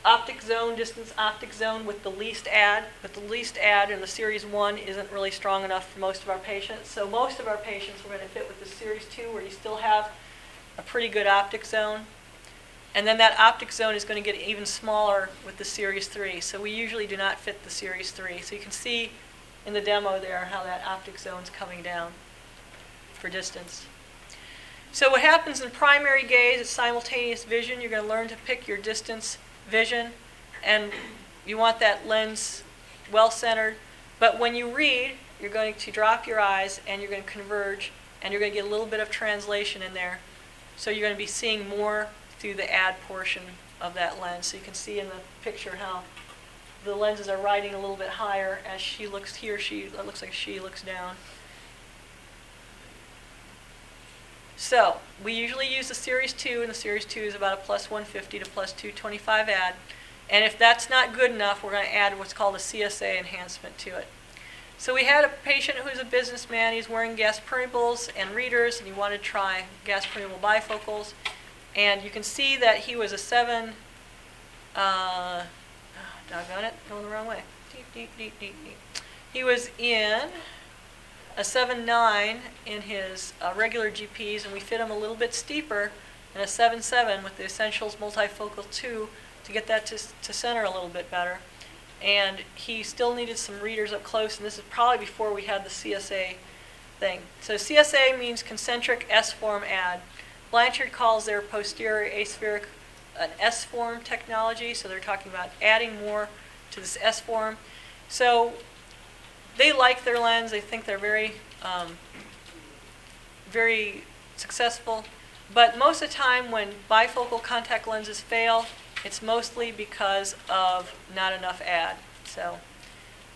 [SPEAKER 1] optic zone, distance optic zone with the least add, but the least add in the Series 1 isn't really strong enough for most of our patients. So most of our patients we're going to fit with the Series 2 where you still have a pretty good optic zone. And then that optic zone is going to get even smaller with the Series 3. So we usually do not fit the Series 3. So you can see in the demo there how that optic zone is coming down for distance. So what happens in primary gaze is simultaneous vision. You're going to learn to pick your distance vision, and you want that lens well centered. But when you read, you're going to drop your eyes and you're going to converge, and you're going to get a little bit of translation in there. So you're going to be seeing more through the add portion of that lens. So you can see in the picture how the lenses are riding a little bit higher as she looks, here. she, looks like she looks down. So we usually use the Series 2, and the Series 2 is about a plus 150 to plus 225 add. And if that's not good enough, we're going to add what's called a CSA enhancement to it. So we had a patient who's a businessman. He's wearing gas permeables and readers, and he wanted to try gas permeable bifocals. And you can see that he was a 7, uh, oh, doggone it, going the wrong way. Deep, deep, deep, deep, deep. He was in a 7.9 in his uh, regular GPs, and we fit him a little bit steeper and a 7.7 with the Essentials Multifocal 2 to get that to, to center a little bit better. And he still needed some readers up close, and this is probably before we had the CSA thing. So CSA means concentric S-form add. Blanchard calls their posterior aspheric an S-form technology, so they're talking about adding more to this S-form. So they like their lens. They think they're very, um, very successful. But most of the time, when bifocal contact lenses fail, it's mostly because of not enough add. So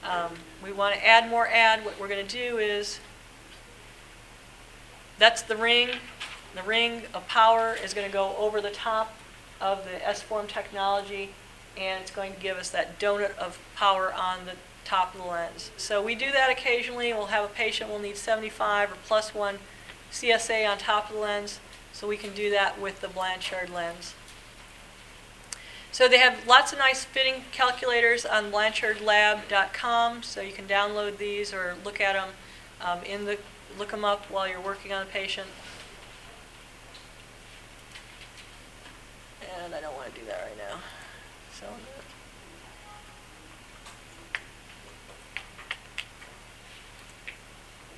[SPEAKER 1] um, we want to add more add. What we're going to do is that's the ring. The ring of power is going to go over the top of the S-form technology, and it's going to give us that donut of power on the top of the lens. So we do that occasionally. We'll have a patient will need 75 or plus one CSA on top of the lens, so we can do that with the Blanchard lens. So they have lots of nice fitting calculators on blanchardlab.com, so you can download these or look at them um, in the look them up while you're working on a patient. And I don't want to do that right now. So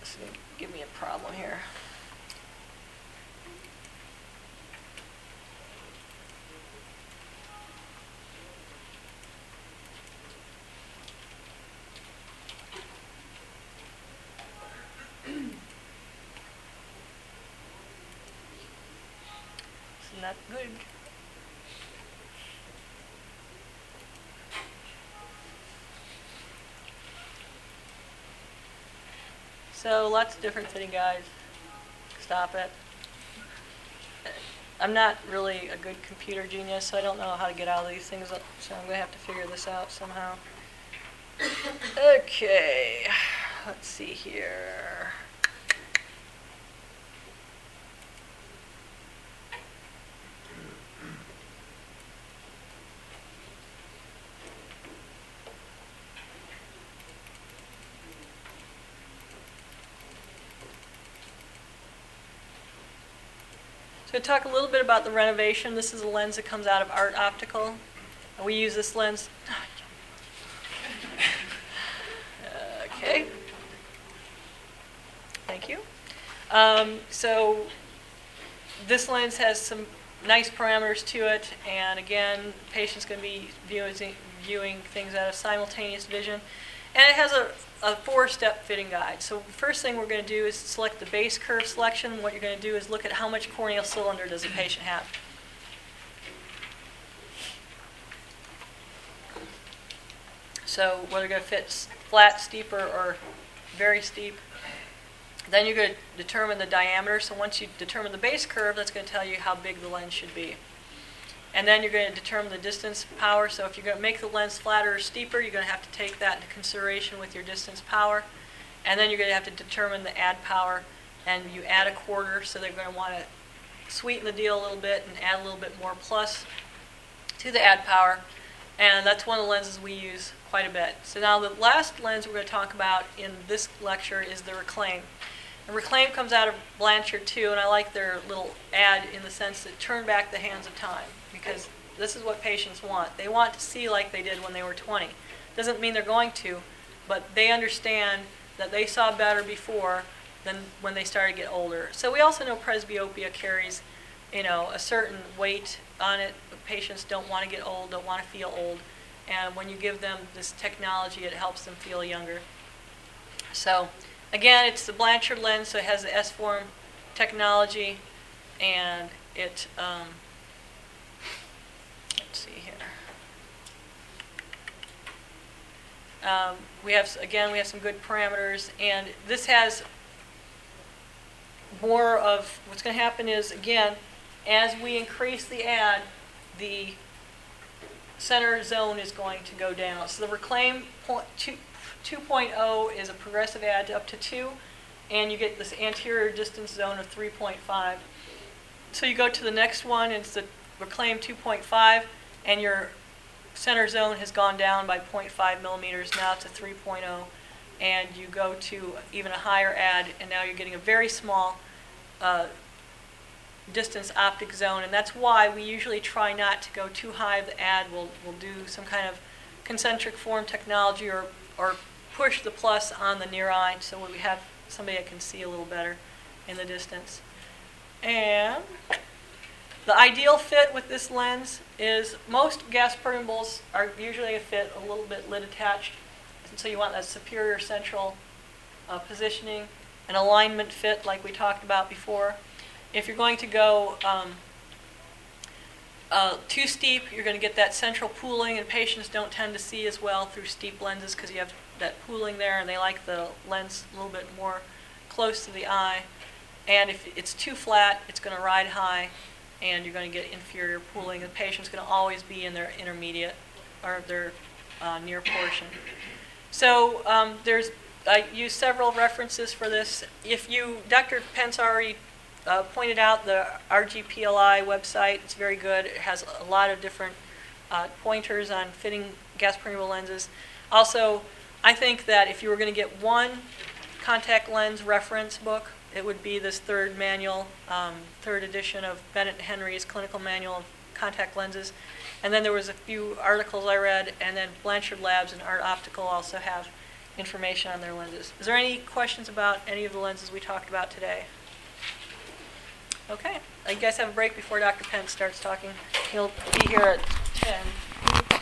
[SPEAKER 1] this is going to give me a problem here. It's not good. So lots of different fitting guys. Stop it. I'm not really a good computer genius, so I don't know how to get out of these things, so I'm going to have to figure this out somehow. <coughs> Okay, let's see here. Talk a little bit about the renovation. This is a lens that comes out of Art Optical. We use this lens. <laughs> Okay. Thank you. Um, So this lens has some nice parameters to it, and again, patient's going to be viewing, viewing things out of simultaneous vision. And it has a, a four-step fitting guide. So first thing we're going to do is select the base curve selection. What you're going to do is look at how much corneal cylinder does the patient have. So whether you're going to fit flat, steeper, or very steep. Then you're going to determine the diameter. So once you determine the base curve, that's going to tell you how big the lens should be. And then you're going to determine the distance power. So if you're going to make the lens flatter or steeper, you're going to have to take that into consideration with your distance power. And then you're going to have to determine the add power. And you add a quarter, so they're going to want to sweeten the deal a little bit and add a little bit more plus to the add power. And that's one of the lenses we use quite a bit. So now the last lens we're going to talk about in this lecture is the Reclaim. And Reclaim comes out of Blanchard too, and I like their little ad in the sense that turn back the hands of time because this is what patients want. They want to see like they did when they were 20. Doesn't mean they're going to, but they understand that they saw better before than when they started to get older. So we also know presbyopia carries, you know, a certain weight on it. Patients don't want to get old, don't want to feel old, and when you give them this technology, it helps them feel younger. So again, it's the Blanchard lens, so it has the S-form technology, and it, um, let's see here. Um, we have, again, we have some good parameters, and this has more of, what's going to happen is, again, as we increase the add, the center zone is going to go down. So the reclaim point, two, 2.0 is a progressive add up to 2, and you get this anterior distance zone of 3.5. So you go to the next one, it's the reclaim 2.5, and your center zone has gone down by 0.5 millimeters, now to 3.0. And you go to even a higher add, and now you're getting a very small uh, distance optic zone, and that's why we usually try not to go too high of the add. We'll, we'll do some kind of concentric form technology or, or push the plus on the near eye so we have somebody that can see a little better in the distance. And the ideal fit with this lens is most gas permeables are usually a fit a little bit lid attached, so you want that superior central uh, positioning, an alignment fit like we talked about before. If you're going to go um, uh, too steep, you're going to get that central pooling, and patients don't tend to see as well through steep lenses because you have that pooling there, and they like the lens a little bit more close to the eye. And if it's too flat, it's going to ride high, and you're going to get inferior pooling. The patient's going to always be in their intermediate or their uh, near portion. So um, there's I use several references for this. If you, Dr. Pence already uh, pointed out the RGPLI website. It's very good. It has a lot of different uh, pointers on fitting gas permeable lenses. Also, I think that if you were going to get one contact lens reference book, it would be this third manual, um, third edition of Bennett Henry's Clinical Manual of Contact Lenses. And then there was a few articles I read, and then Blanchard Labs and Art Optical also have information on their lenses. Is there any questions about any of the lenses we talked about today? Okay, you guys have a break before Dr. Pence starts talking. He'll be here at 10.